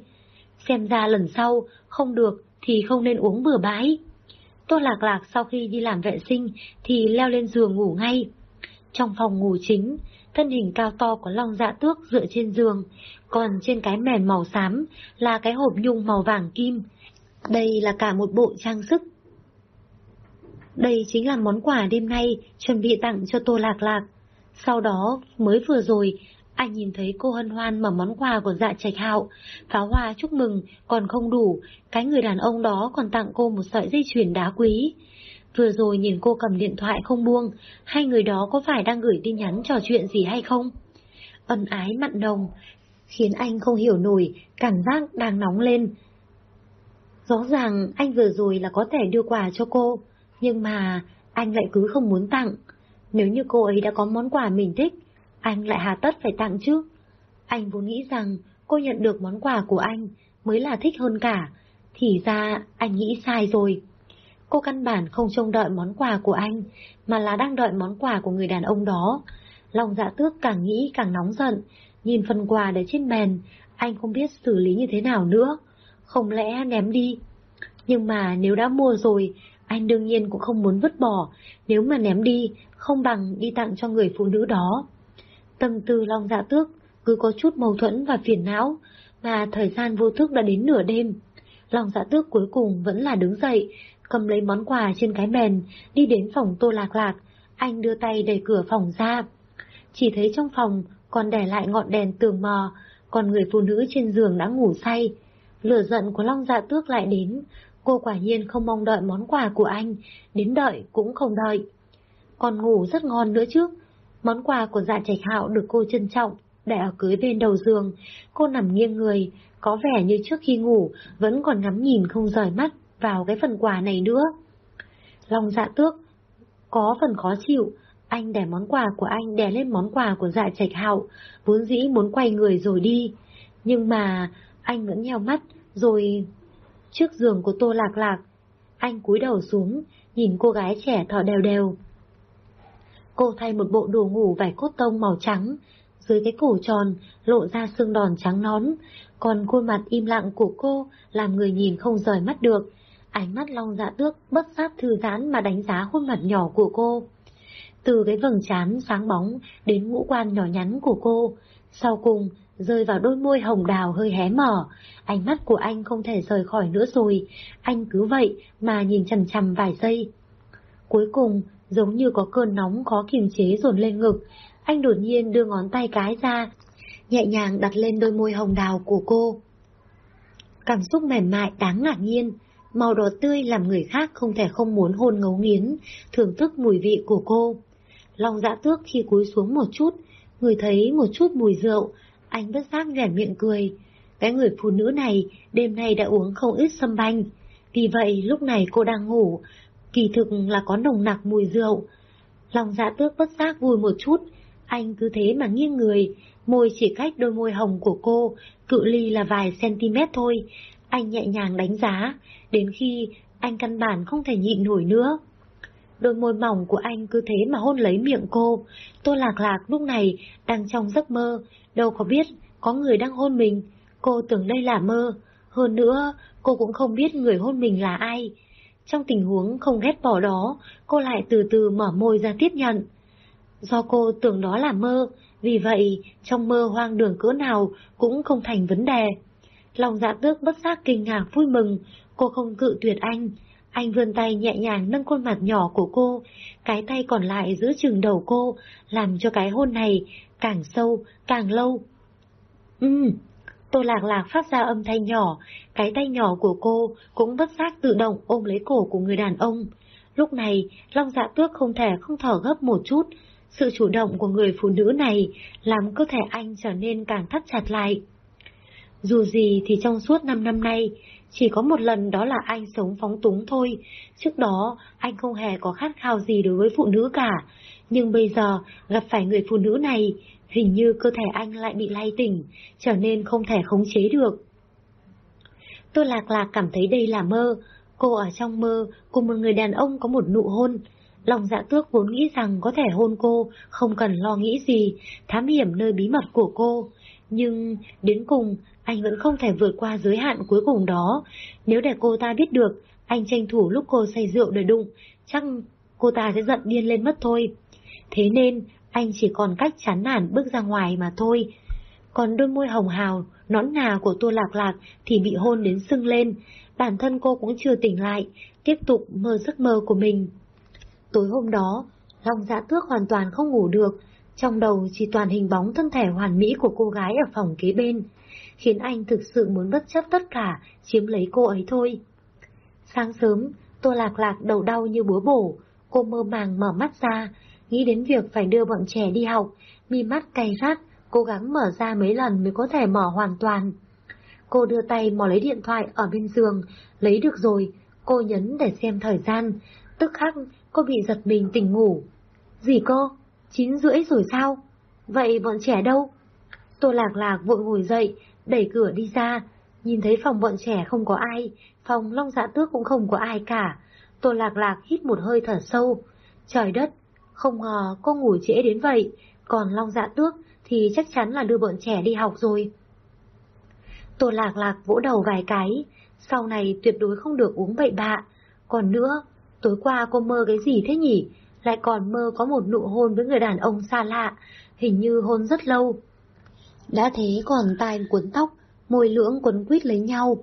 Xem ra lần sau, không được thì không nên uống bừa bãi. Tô Lạc Lạc sau khi đi làm vệ sinh thì leo lên giường ngủ ngay. Trong phòng ngủ chính, thân hình cao to của Long Dạ Tước dựa trên giường, còn trên cái mền màu xám là cái hộp nhung màu vàng kim. Đây là cả một bộ trang sức. Đây chính là món quà đêm nay chuẩn bị tặng cho Tô Lạc Lạc. Sau đó, mới vừa rồi, anh nhìn thấy cô hân hoan mở món quà của dạ trạch hạo, pháo hoa chúc mừng còn không đủ, cái người đàn ông đó còn tặng cô một sợi dây chuyền đá quý. Vừa rồi nhìn cô cầm điện thoại không buông, hai người đó có phải đang gửi tin nhắn trò chuyện gì hay không? Ân ái mặn nồng, khiến anh không hiểu nổi, cảm giác đang nóng lên. Rõ ràng anh vừa rồi là có thể đưa quà cho cô, nhưng mà anh lại cứ không muốn tặng. Nếu như cô ấy đã có món quà mình thích, anh lại hà tất phải tặng chứ. Anh vốn nghĩ rằng cô nhận được món quà của anh mới là thích hơn cả, thì ra anh nghĩ sai rồi. Cô căn bản không trông đợi món quà của anh, mà là đang đợi món quà của người đàn ông đó. Lòng dạ tước càng nghĩ càng nóng giận, nhìn phần quà để trên bàn, anh không biết xử lý như thế nào nữa. Không lẽ ném đi? Nhưng mà nếu đã mua rồi, anh đương nhiên cũng không muốn vứt bỏ, nếu mà ném đi, không bằng đi tặng cho người phụ nữ đó. Tâm tư Long Dạ Tước cứ có chút mâu thuẫn và phiền não, mà thời gian vô thức đã đến nửa đêm. Long Dạ Tước cuối cùng vẫn là đứng dậy, cầm lấy món quà trên cái mền, đi đến phòng Tô Lạc Lạc, anh đưa tay đẩy cửa phòng ra. Chỉ thấy trong phòng còn để lại ngọn đèn tường mờ, còn người phụ nữ trên giường đã ngủ say. Lửa giận của Long Dạ Tước lại đến, cô quả nhiên không mong đợi món quà của anh, đến đợi cũng không đợi. Còn ngủ rất ngon nữa chứ, Món quà của dạ trạch hạo được cô trân trọng, để ở cưới bên đầu giường. Cô nằm nghiêng người, có vẻ như trước khi ngủ, vẫn còn ngắm nhìn không rời mắt vào cái phần quà này nữa. Lòng dạ tước, có phần khó chịu, anh để món quà của anh đè lên món quà của dạ trạch hạo, vốn dĩ muốn quay người rồi đi. Nhưng mà, anh vẫn nheo mắt, rồi... Trước giường của Tô Lạc Lạc, anh cúi đầu xuống, nhìn cô gái trẻ thở đều đều. Cô thay một bộ đồ ngủ vải cốt tông màu trắng, dưới cái cổ tròn lộ ra xương đòn trắng nón, còn khuôn mặt im lặng của cô làm người nhìn không rời mắt được. Ánh mắt long dạ tước bất giác thư giãn mà đánh giá khuôn mặt nhỏ của cô. Từ cái vầng trán sáng bóng đến ngũ quan nhỏ nhắn của cô, sau cùng rơi vào đôi môi hồng đào hơi hé mở. Ánh mắt của anh không thể rời khỏi nữa rồi, anh cứ vậy mà nhìn chằm chằm vài giây. Cuối cùng, giống như có cơn nóng khó kiềm chế dồn lên ngực. Anh đột nhiên đưa ngón tay cái ra, nhẹ nhàng đặt lên đôi môi hồng đào của cô. Cảm xúc mềm mại đáng ngạc nhiên, Màu đỏ tươi làm người khác không thể không muốn hôn ngấu nghiến, thưởng thức mùi vị của cô. Long dạ tước khi cúi xuống một chút, người thấy một chút mùi rượu, anh bất giác nhoẻn miệng cười. Cái người phụ nữ này đêm nay đã uống không ít sâm banh, vì vậy lúc này cô đang ngủ, kỳ thực là có nồng nặc mùi rượu. Lòng dạ tước bất giác vui một chút, anh cứ thế mà nghiêng người, môi chỉ cách đôi môi hồng của cô, cự ly là vài cm thôi. Anh nhẹ nhàng đánh giá, đến khi anh căn bản không thể nhịn nổi nữa. Đôi môi mỏng của anh cứ thế mà hôn lấy miệng cô. Tô lạc lạc lúc này đang trong giấc mơ, đâu có biết có người đang hôn mình. Cô tưởng đây là mơ. Hơn nữa, cô cũng không biết người hôn mình là ai. Trong tình huống không ghét bỏ đó, cô lại từ từ mở môi ra tiếp nhận. Do cô tưởng đó là mơ, vì vậy trong mơ hoang đường cỡ nào cũng không thành vấn đề. Lòng dạ tước bất giác kinh ngạc vui mừng, cô không cự tuyệt anh. Anh vươn tay nhẹ nhàng nâng khuôn mặt nhỏ của cô, cái tay còn lại giữ chừng đầu cô, làm cho cái hôn này càng sâu, càng lâu. Ừm, Tô Lạc Lạc phát ra âm thanh nhỏ, cái tay nhỏ của cô cũng bất giác tự động ôm lấy cổ của người đàn ông. Lúc này, Long Dạ Tước không thể không thở gấp một chút. Sự chủ động của người phụ nữ này làm cơ thể anh trở nên càng thắt chặt lại. Dù gì thì trong suốt 5 năm nay, chỉ có một lần đó là anh sống phóng túng thôi. Trước đó, anh không hề có khát khao gì đối với phụ nữ cả. Nhưng bây giờ, gặp phải người phụ nữ này, hình như cơ thể anh lại bị lay tỉnh, trở nên không thể khống chế được. Tôi lạc lạc cảm thấy đây là mơ. Cô ở trong mơ, cùng một người đàn ông có một nụ hôn. Lòng dạ tước vốn nghĩ rằng có thể hôn cô, không cần lo nghĩ gì, thám hiểm nơi bí mật của cô. Nhưng, đến cùng, anh vẫn không thể vượt qua giới hạn cuối cùng đó. Nếu để cô ta biết được, anh tranh thủ lúc cô say rượu để đụng, chắc cô ta sẽ giận điên lên mất thôi. Thế nên, anh chỉ còn cách chán nản bước ra ngoài mà thôi. Còn đôi môi hồng hào, nõn nà của Tô Lạc Lạc thì bị hôn đến sưng lên, bản thân cô cũng chưa tỉnh lại, tiếp tục mơ giấc mơ của mình. Tối hôm đó, Long Dạ Tước hoàn toàn không ngủ được, trong đầu chỉ toàn hình bóng thân thể hoàn mỹ của cô gái ở phòng kế bên, khiến anh thực sự muốn bất chấp tất cả, chiếm lấy cô ấy thôi. Sáng sớm, Tô Lạc Lạc đầu đau như búa bổ, cô mơ màng mở mắt ra, nghĩ đến việc phải đưa bọn trẻ đi học, mi mắt cay rát, cố gắng mở ra mấy lần mới có thể mở hoàn toàn. Cô đưa tay mò lấy điện thoại ở bên giường, lấy được rồi, cô nhấn để xem thời gian, tức khắc cô bị giật mình tỉnh ngủ. Gì cô? Chín rưỡi rồi sao? Vậy bọn trẻ đâu? Tô lạc lạc vội ngồi dậy, đẩy cửa đi ra, nhìn thấy phòng bọn trẻ không có ai, phòng long dạ tước cũng không có ai cả. Tô lạc lạc hít một hơi thở sâu. Trời đất, không ngờ cô ngủ trễ đến vậy, còn long dạ tước thì chắc chắn là đưa bọn trẻ đi học rồi. Tô lạc lạc vỗ đầu vài cái, sau này tuyệt đối không được uống bậy bạ. Còn nữa, tối qua cô mơ cái gì thế nhỉ? Lại còn mơ có một nụ hôn với người đàn ông xa lạ, hình như hôn rất lâu. Đã thế còn tai cuốn tóc, môi lưỡng quấn quýt lấy nhau.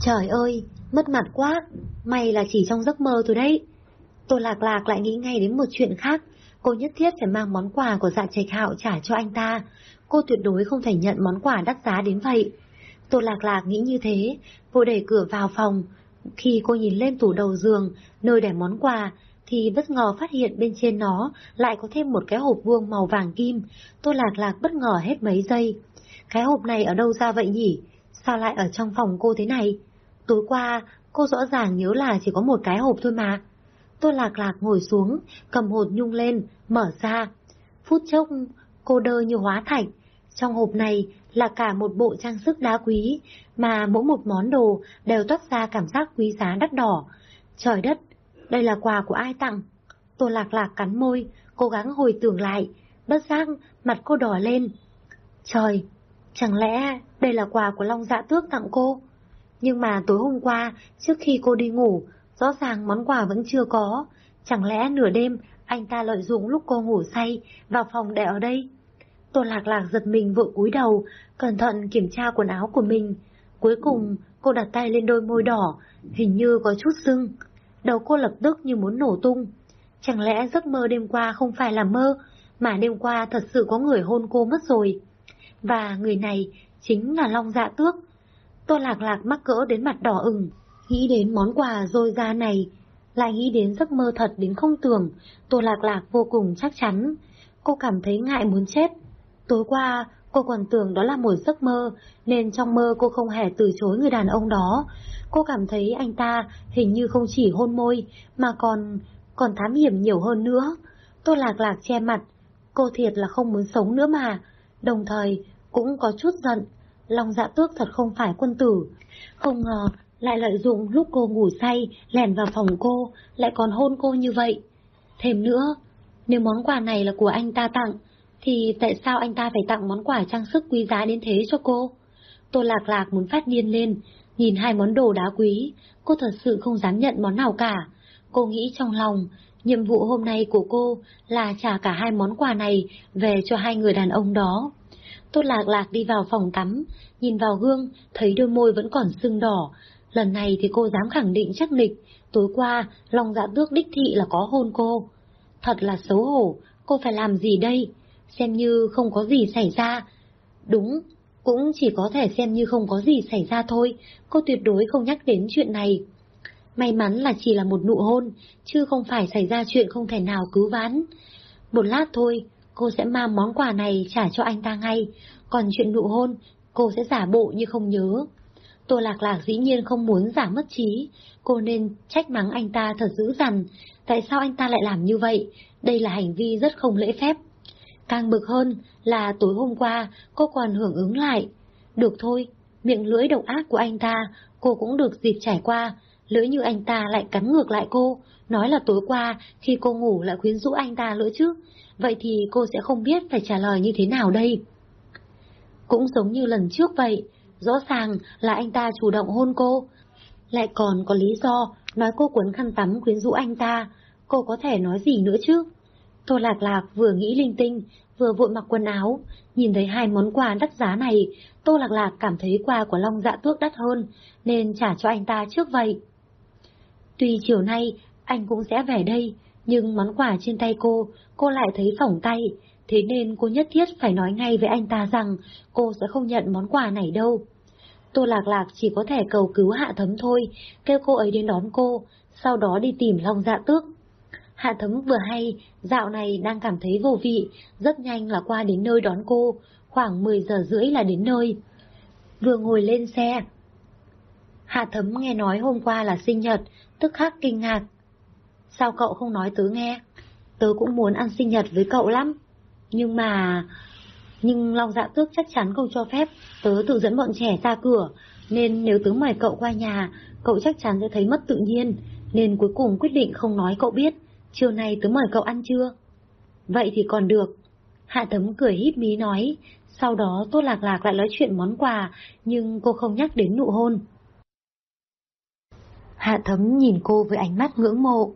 Trời ơi, mất mặt quá, may là chỉ trong giấc mơ thôi đấy. Tô Lạc Lạc lại nghĩ ngay đến một chuyện khác, cô nhất thiết phải mang món quà của dạ trạch hạo trả cho anh ta. Cô tuyệt đối không thể nhận món quà đắt giá đến vậy. Tô Lạc Lạc nghĩ như thế, cô đẩy cửa vào phòng. Khi cô nhìn lên tủ đầu giường, nơi để món quà, thì bất ngờ phát hiện bên trên nó lại có thêm một cái hộp vuông màu vàng kim. Tôi Lạc Lạc bất ngờ hết mấy giây. Cái hộp này ở đâu ra vậy nhỉ? Sao lại ở trong phòng cô thế này? Tối qua, cô rõ ràng nhớ là chỉ có một cái hộp thôi mà. Tôi Lạc Lạc ngồi xuống, cầm hộp nhung lên, mở ra. Phút chốc, cô đơ như hóa thạch. Trong hộp này là cả một bộ trang sức đá quý, mà mỗi một món đồ đều toát ra cảm giác quý giá đắt đỏ. Trời đất, đây là quà của ai tặng? Tô Lạc Lạc cắn môi, cố gắng hồi tưởng lại, bất giác mặt cô đỏ lên. Trời, chẳng lẽ đây là quà của Long Dạ Tước tặng cô? Nhưng mà tối hôm qua, trước khi cô đi ngủ, rõ ràng món quà vẫn chưa có. Chẳng lẽ nửa đêm anh ta lợi dụng lúc cô ngủ say vào phòng để ở đây? Tô Lạc Lạc giật mình vội cúi đầu, cẩn thận kiểm tra quần áo của mình. Cuối cùng, cô đặt tay lên đôi môi đỏ, hình như có chút sưng. Đầu cô lập tức như muốn nổ tung. Chẳng lẽ giấc mơ đêm qua không phải là mơ, mà đêm qua thật sự có người hôn cô mất rồi. Và người này chính là Long Dạ Tước. Tô Lạc Lạc mắc cỡ đến mặt đỏ ửng. Nghĩ đến món quà rồi ra này, lại nghĩ đến giấc mơ thật đến không tưởng, Tô Lạc Lạc vô cùng chắc chắn. Cô cảm thấy ngại muốn chết. Tối qua, cô còn tưởng đó là một giấc mơ, nên trong mơ cô không hề từ chối người đàn ông đó. Cô cảm thấy anh ta hình như không chỉ hôn môi, mà còn còn thám hiểm nhiều hơn nữa. Tô Lạc Lạc che mặt, cô thiệt là không muốn sống nữa mà. Đồng thời, cũng có chút giận. Long dạ tước thật không phải quân tử. Không ngờ, lại lợi dụng lúc cô ngủ say, lèn vào phòng cô, lại còn hôn cô như vậy. Thêm nữa, nếu món quà này là của anh ta tặng, thì tại sao anh ta phải tặng món quà trang sức quý giá đến thế cho cô? Tô Lạc Lạc muốn phát điên lên, nhìn hai món đồ đá quý, cô thật sự không dám nhận món nào cả. Cô nghĩ trong lòng, nhiệm vụ hôm nay của cô là trả cả hai món quà này về cho hai người đàn ông đó. Tốt lạc lạc đi vào phòng tắm, nhìn vào gương, thấy đôi môi vẫn còn sưng đỏ. Lần này thì cô dám khẳng định chắc nịch, tối qua, lòng dạ tước đích thị là có hôn cô. Thật là xấu hổ, cô phải làm gì đây? Xem như không có gì xảy ra. Đúng, cũng chỉ có thể xem như không có gì xảy ra thôi, cô tuyệt đối không nhắc đến chuyện này. May mắn là chỉ là một nụ hôn, chứ không phải xảy ra chuyện không thể nào cứu vãn. Một lát thôi, cô sẽ mang món quà này trả cho anh ta ngay, còn chuyện nụ hôn, cô sẽ giả bộ như không nhớ. Tô Lạc Lạc dĩ nhiên không muốn giả mất trí, cô nên trách mắng anh ta thật dữ dằn, tại sao anh ta lại làm như vậy, đây là hành vi rất không lễ phép. Càng bực hơn là tối hôm qua cô còn hưởng ứng lại. Được thôi, miệng lưỡi độc ác của anh ta cô cũng được dịp trải qua, lưỡi như anh ta lại cắn ngược lại cô, nói là tối qua khi cô ngủ lại khuyến rũ anh ta nữa chứ, vậy thì cô sẽ không biết phải trả lời như thế nào đây. Cũng giống như lần trước vậy, rõ ràng là anh ta chủ động hôn cô, lại còn có lý do nói cô cuốn khăn tắm khuyến rũ anh ta, cô có thể nói gì nữa chứ? Tô Lạc Lạc vừa nghĩ linh tinh, vừa vội mặc quần áo, nhìn thấy hai món quà đắt giá này, Tô Lạc Lạc cảm thấy quà của Long Dạ Tước đắt hơn, nên trả cho anh ta trước vậy. Tuy chiều nay anh cũng sẽ về đây, nhưng món quà trên tay cô, cô lại thấy phỏng tay, thế nên cô nhất thiết phải nói ngay với anh ta rằng cô sẽ không nhận món quà này đâu. Tô Lạc Lạc chỉ có thể cầu cứu Hạ Thấm thôi, kêu cô ấy đến đón cô, sau đó đi tìm Long Dạ Tước. Hạ Thấm vừa hay, dạo này đang cảm thấy vô vị, rất nhanh là qua đến nơi đón cô, khoảng 10 giờ rưỡi là đến nơi. Vừa ngồi lên xe, Hạ Thấm nghe nói hôm qua là sinh nhật, tức khắc kinh ngạc. Sao cậu không nói tớ nghe? Tớ cũng muốn ăn sinh nhật với cậu lắm. Nhưng mà... Nhưng Long Dạ Tước chắc chắn không cho phép tớ tự dẫn bọn trẻ ra cửa, nên nếu tớ mời cậu qua nhà, cậu chắc chắn sẽ thấy mất tự nhiên, nên cuối cùng quyết định không nói cậu biết, chiều nay tớ mời cậu ăn chưa? Vậy thì còn được. Hạ Thấm cười híp mí nói, sau đó Tốt Lạc Lạc lại nói chuyện món quà, nhưng cô không nhắc đến nụ hôn. Hạ thấm nhìn cô với ánh mắt ngưỡng mộ.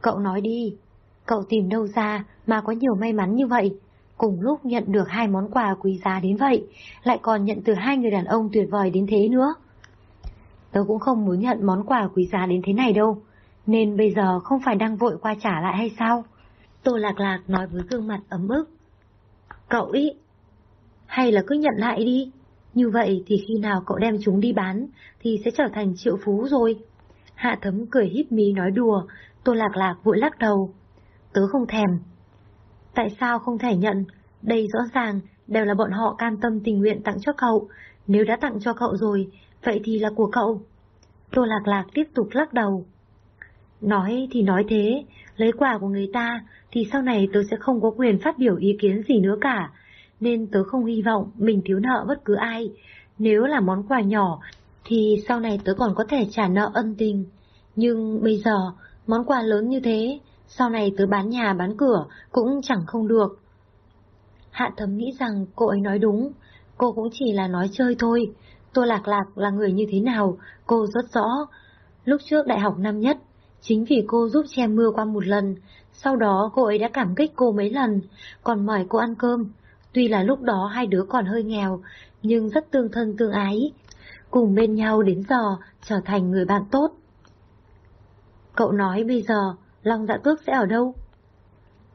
Cậu nói đi, cậu tìm đâu ra mà có nhiều may mắn như vậy? Cùng lúc nhận được hai món quà quý giá đến vậy, lại còn nhận từ hai người đàn ông tuyệt vời đến thế nữa. Tớ cũng không muốn nhận món quà quý giá đến thế này đâu, nên bây giờ không phải đang vội qua trả lại hay sao? Tô Lạc Lạc nói với gương mặt ấm ức. Cậu ý, hay là cứ nhận lại đi, như vậy thì khi nào cậu đem chúng đi bán thì sẽ trở thành triệu phú rồi. Hạ thấm cười híp mí nói đùa, Tô Lạc Lạc vội lắc đầu. Tớ không thèm. Tại sao không thể nhận? Đây rõ ràng đều là bọn họ can tâm tình nguyện tặng cho cậu. Nếu đã tặng cho cậu rồi, vậy thì là của cậu. Tô Lạc Lạc tiếp tục lắc đầu. Nói thì nói thế, lấy quà của người ta thì sau này tớ sẽ không có quyền phát biểu ý kiến gì nữa cả nên tớ không hy vọng mình thiếu nợ bất cứ ai. Nếu là món quà nhỏ, thì sau này tớ còn có thể trả nợ ân tình. Nhưng bây giờ, món quà lớn như thế, sau này tớ bán nhà bán cửa cũng chẳng không được. Hạ thấm nghĩ rằng cô ấy nói đúng, cô cũng chỉ là nói chơi thôi. Tô Lạc Lạc là người như thế nào, cô rất rõ. Lúc trước đại học năm nhất, chính vì cô giúp che mưa qua một lần, sau đó cô ấy đã cảm kích cô mấy lần, còn mời cô ăn cơm. Tuy là lúc đó hai đứa còn hơi nghèo, nhưng rất tương thân tương ái, cùng bên nhau đến giờ trở thành người bạn tốt. Cậu nói bây giờ Long Dạ Tước sẽ ở đâu?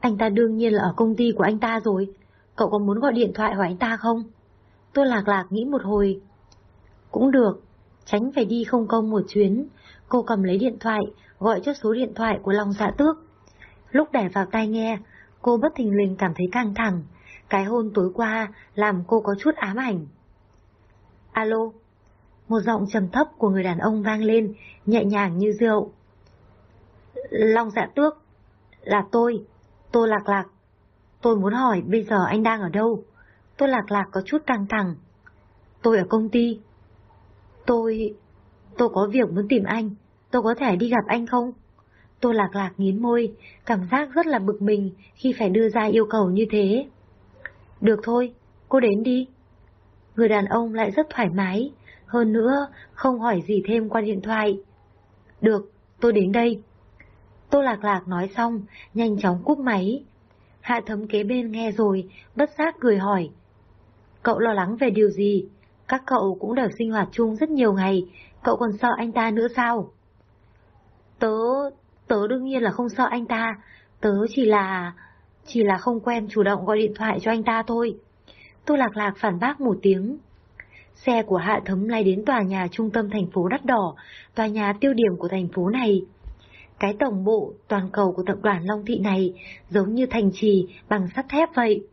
Anh ta đương nhiên là ở công ty của anh ta rồi. Cậu có muốn gọi điện thoại hỏi anh ta không? Tôi lạc lạc nghĩ một hồi. Cũng được, Tránh phải đi không công một chuyến, cô cầm lấy điện thoại, gọi cho số điện thoại của Long Dạ Tước. Lúc để vào tai nghe, cô bất thình lình cảm thấy căng thẳng. Cái hôn tối qua làm cô có chút ám ảnh. Alo, một giọng trầm thấp của người đàn ông vang lên, nhẹ nhàng như rượu. Long dạ tước, là tôi, tôi lạc lạc. Tôi muốn hỏi bây giờ anh đang ở đâu? Tôi lạc lạc có chút căng thẳng. Tôi ở công ty. Tôi... tôi có việc muốn tìm anh, tôi có thể đi gặp anh không? Tôi lạc lạc nghiến môi, cảm giác rất là bực mình khi phải đưa ra yêu cầu như thế. Được thôi, cô đến đi. Người đàn ông lại rất thoải mái, hơn nữa không hỏi gì thêm qua điện thoại. Được, tôi đến đây. Tô Lạc Lạc nói xong, nhanh chóng cúp máy. Hạ thấm kế bên nghe rồi, bất giác cười hỏi. Cậu lo lắng về điều gì? Các cậu cũng đều sinh hoạt chung rất nhiều ngày, cậu còn sợ anh ta nữa sao? Tớ, tớ đương nhiên là không sợ anh ta, tớ chỉ là... chỉ là không quen chủ động gọi điện thoại cho anh ta thôi. Tô Lạc Lạc phản bác một tiếng. Xe của Hạ Thấm lay đến tòa nhà trung tâm thành phố đắt đỏ, tòa nhà tiêu điểm của thành phố này. Cái tổng bộ toàn cầu của tập đoàn Long Thị này giống như thành trì bằng sắt thép vậy.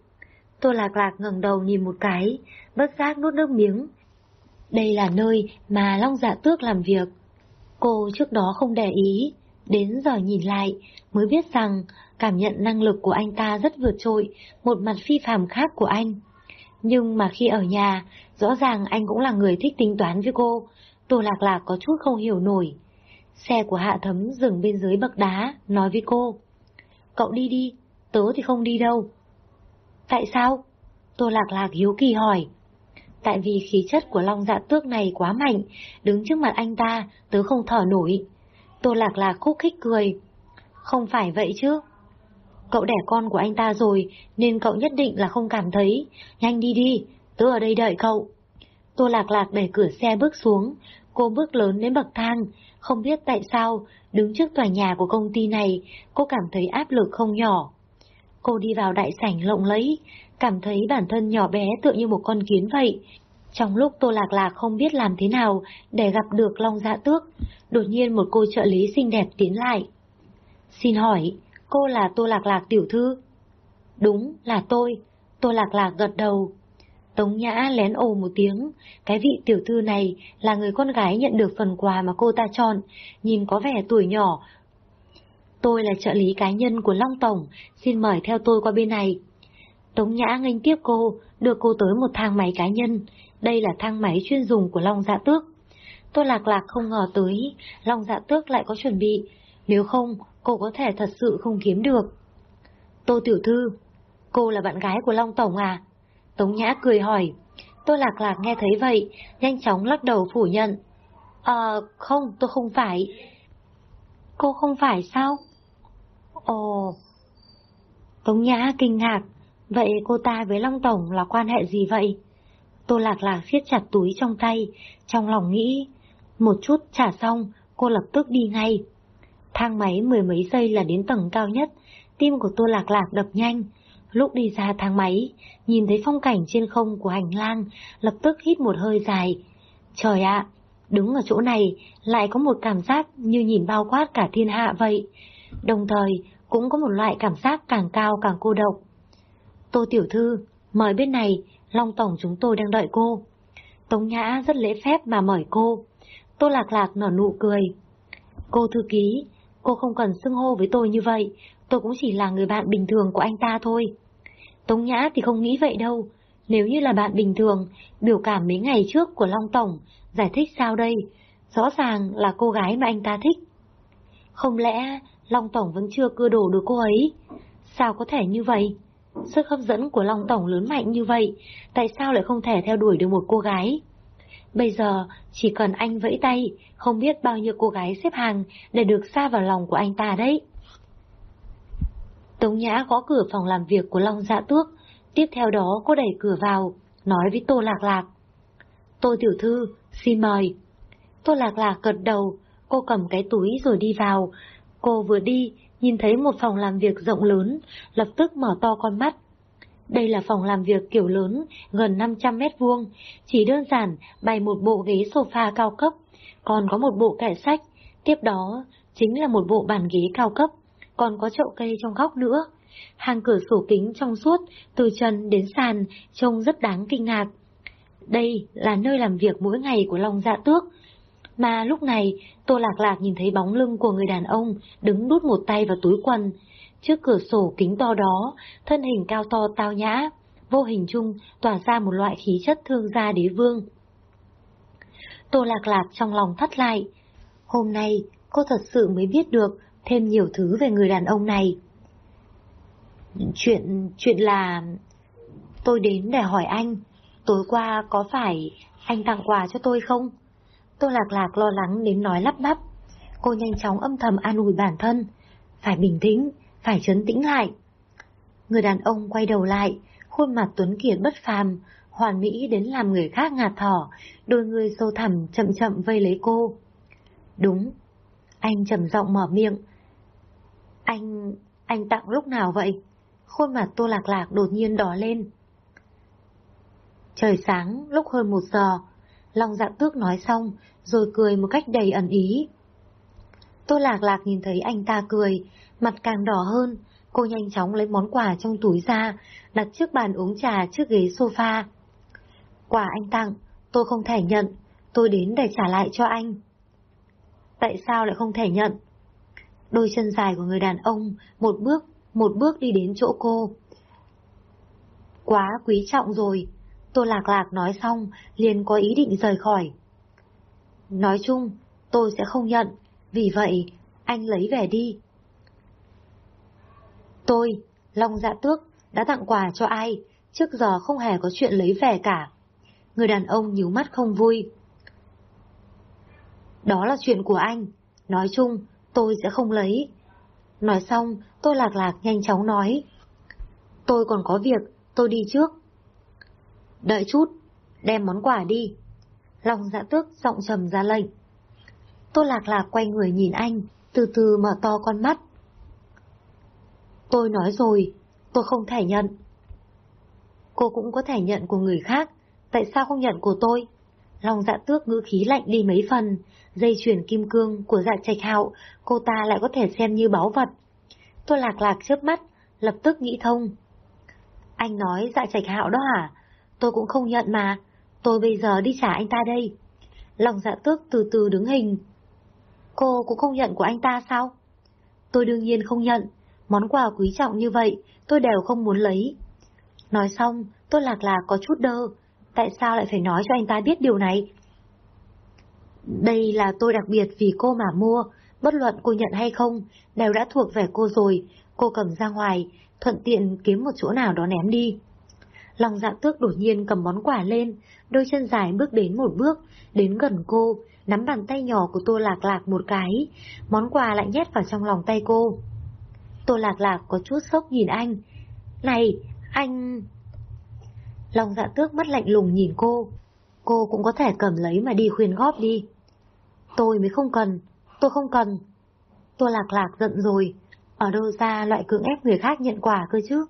Tô Lạc Lạc ngẩng đầu nhìn một cái, bất giác nuốt nước miếng. Đây là nơi mà Long Dạ Tước làm việc. Cô trước đó không để ý, đến giờ nhìn lại mới biết rằng cảm nhận năng lực của anh ta rất vượt trội, một mặt phi phàm khác của anh. Nhưng mà khi ở nhà, rõ ràng anh cũng là người thích tính toán với cô. Tô Lạc Lạc có chút không hiểu nổi. Xe của Hạ Thấm dừng bên dưới bậc đá, nói với cô. Cậu đi đi, tớ thì không đi đâu. Tại sao? Tô Lạc Lạc hiếu kỳ hỏi. Tại vì khí chất của Long Dạ Tước này quá mạnh, đứng trước mặt anh ta, tớ không thở nổi. Tô Lạc Lạc khúc khích cười. Không phải vậy chứ. Cậu đẻ con của anh ta rồi, nên cậu nhất định là không cảm thấy. Nhanh đi đi, tớ ở đây đợi cậu. Tô Lạc Lạc đẩy cửa xe bước xuống, cô bước lớn đến bậc thang, không biết tại sao, đứng trước tòa nhà của công ty này, cô cảm thấy áp lực không nhỏ. Cô đi vào đại sảnh lộng lẫy, cảm thấy bản thân nhỏ bé tựa như một con kiến vậy. Trong lúc Tô Lạc Lạc không biết làm thế nào để gặp được Long Dạ Tước, đột nhiên một cô trợ lý xinh đẹp tiến lại. Xin hỏi, cô là Tô Lạc Lạc tiểu thư? Đúng, là tôi. Tô Lạc Lạc gật đầu. Tống Nhã lén ồ một tiếng, cái vị tiểu thư này là người con gái nhận được phần quà mà cô ta chọn, nhìn có vẻ tuổi nhỏ. Tôi là trợ lý cá nhân của Long Tổng, xin mời theo tôi qua bên này. Tống Nhã nghênh tiếp cô, đưa cô tới một thang máy cá nhân, đây là thang máy chuyên dùng của Long Dạ Tước. Tôi lạc lạc không ngờ tới, Long Dạ Tước lại có chuẩn bị, nếu không, cô có thể thật sự không kiếm được. Tô Tiểu Thư, cô là bạn gái của Long Tổng à? Tống Nhã cười hỏi. Tôi lạc lạc nghe thấy vậy, nhanh chóng lắc đầu phủ nhận. Ờ, không, tôi không phải. Cô không phải sao? Ồ... Tống Nhã kinh ngạc, vậy cô ta với Long Tổng là quan hệ gì vậy? Tô Lạc Lạc siết chặt túi trong tay, trong lòng nghĩ, một chút trả xong, cô lập tức đi ngay. Thang máy mười mấy giây là đến tầng cao nhất, tim của Tô Lạc Lạc đập nhanh, Lúc đi ra thang máy, nhìn thấy phong cảnh trên không của hành lang, lập tức hít một hơi dài. Trời ạ, đứng ở chỗ này lại có một cảm giác như nhìn bao quát cả thiên hạ vậy. Đồng thời, cũng có một loại cảm giác càng cao càng cô độc. Tô Tiểu Thư, mời bên này, Long Tổng chúng tôi đang đợi cô. Tống Nhã rất lễ phép mà mời cô. Tô Lạc Lạc nở nụ cười. Cô thư ký, cô không cần xưng hô với tôi như vậy, tôi cũng chỉ là người bạn bình thường của anh ta thôi. Tống Nhã thì không nghĩ vậy đâu. Nếu như là bạn bình thường, biểu cảm mấy ngày trước của Long Tổng, giải thích sao đây? Rõ ràng là cô gái mà anh ta thích. Không lẽ Long Tổng vẫn chưa cưa đổ được cô ấy? Sao có thể như vậy? Sức hấp dẫn của Long Tổng lớn mạnh như vậy, tại sao lại không thể theo đuổi được một cô gái? Bây giờ, chỉ cần anh vẫy tay, không biết bao nhiêu cô gái xếp hàng để được xa vào lòng của anh ta đấy. Tống Nhã gõ cửa phòng làm việc của Long Dạ Tước, tiếp theo đó cô đẩy cửa vào, nói với Tô Lạc Lạc. Tô Tiểu Thư, xin mời. Tô Lạc Lạc gật đầu, cô cầm cái túi rồi đi vào. Cô vừa đi, nhìn thấy một phòng làm việc rộng lớn, lập tức mở to con mắt. Đây là phòng làm việc kiểu lớn, gần 500 mét vuông, chỉ đơn giản bày một bộ ghế sofa cao cấp, còn có một bộ kệ sách, tiếp đó chính là một bộ bàn ghế cao cấp, còn có chậu cây trong góc nữa. Hàng cửa sổ kính trong suốt, từ trần đến sàn, trông rất đáng kinh ngạc. Đây là nơi làm việc mỗi ngày của Long Dạ Tước. Mà lúc này, Tô Lạc Lạc nhìn thấy bóng lưng của người đàn ông đứng đút một tay vào túi quần. Trước cửa sổ kính to đó, thân hình cao to tao nhã, vô hình chung tỏa ra một loại khí chất thương gia đế vương. Tô Lạc Lạc trong lòng thắt lại. Hôm nay, cô thật sự mới biết được thêm nhiều thứ về người đàn ông này. Chuyện, chuyện là... Tôi đến để hỏi anh, tối qua có phải anh tặng quà cho tôi không? Tô Lạc Lạc lo lắng đến nói lắp bắp. Cô nhanh chóng âm thầm an ủi bản thân. Phải bình tĩnh, phải trấn tĩnh lại. Người đàn ông quay đầu lại, khuôn mặt tuấn kiệt bất phàm, hoàn mỹ đến làm người khác ngạt thỏ, đôi người sâu thẳm chậm chậm vây lấy cô. Đúng. Anh trầm giọng mở miệng. Anh... anh tặng lúc nào vậy? Khuôn mặt tô lạc lạc đột nhiên đỏ lên. Trời sáng, lúc hơn một giờ, Long dạng tước nói xong, rồi cười một cách đầy ẩn ý. Tô lạc lạc nhìn thấy anh ta cười, mặt càng đỏ hơn, cô nhanh chóng lấy món quà trong túi ra, đặt trước bàn uống trà trước ghế sofa. Quà anh tặng, tôi không thể nhận, tôi đến để trả lại cho anh. Tại sao lại không thể nhận? Đôi chân dài của người đàn ông, một bước, một bước đi đến chỗ cô. Quá quý trọng rồi, Tô Lạc Lạc nói xong, liền có ý định rời khỏi. Nói chung, tôi sẽ không nhận, vì vậy, anh lấy về đi. Tôi, Long Dạ Tước, đã tặng quà cho ai, trước giờ không hề có chuyện lấy về cả. Người đàn ông nhíu mắt không vui. Đó là chuyện của anh, nói chung, tôi sẽ không lấy. Nói xong, tôi lạc lạc nhanh chóng nói. Tôi còn có việc, tôi đi trước. Đợi chút, đem món quà đi. Long dạ tước giọng trầm ra lệnh. Tôi lạc lạc quay người nhìn anh, từ từ mở to con mắt. Tôi nói rồi, tôi không thể nhận. Cô cũng có thể nhận của người khác, tại sao không nhận của tôi? Long dạ tước ngữ khí lạnh đi mấy phần, dây chuyền kim cương của dạ trạch hạo, cô ta lại có thể xem như báu vật. Tôi lạc lạc trước mắt, lập tức nghĩ thông. Anh nói dạ trạch hạo đó hả? Tôi cũng không nhận mà, tôi bây giờ đi trả anh ta đây. lòng dạ tước từ từ đứng hình. Cô cũng không nhận của anh ta sao? Tôi đương nhiên không nhận, món quà quý trọng như vậy, tôi đều không muốn lấy. Nói xong, tôi lạc lạc có chút đơ, tại sao lại phải nói cho anh ta biết điều này? Đây là tôi đặc biệt vì cô mà mua, bất luận cô nhận hay không, đều đã thuộc về cô rồi, cô cầm ra ngoài, thuận tiện kiếm một chỗ nào đó ném đi. Lòng dạ tước đột nhiên cầm món quà lên, đôi chân dài bước đến một bước, đến gần cô, nắm bàn tay nhỏ của tô lạc lạc một cái, món quà lại nhét vào trong lòng tay cô. Tô lạc lạc có chút sốc nhìn anh. Này, anh... Lòng dạ tước mắt lạnh lùng nhìn cô. Cô cũng có thể cầm lấy mà đi khuyên góp đi. Tôi mới không cần, tôi không cần. Tô lạc lạc giận rồi, ở đâu ra loại cưỡng ép người khác nhận quà cơ chứ?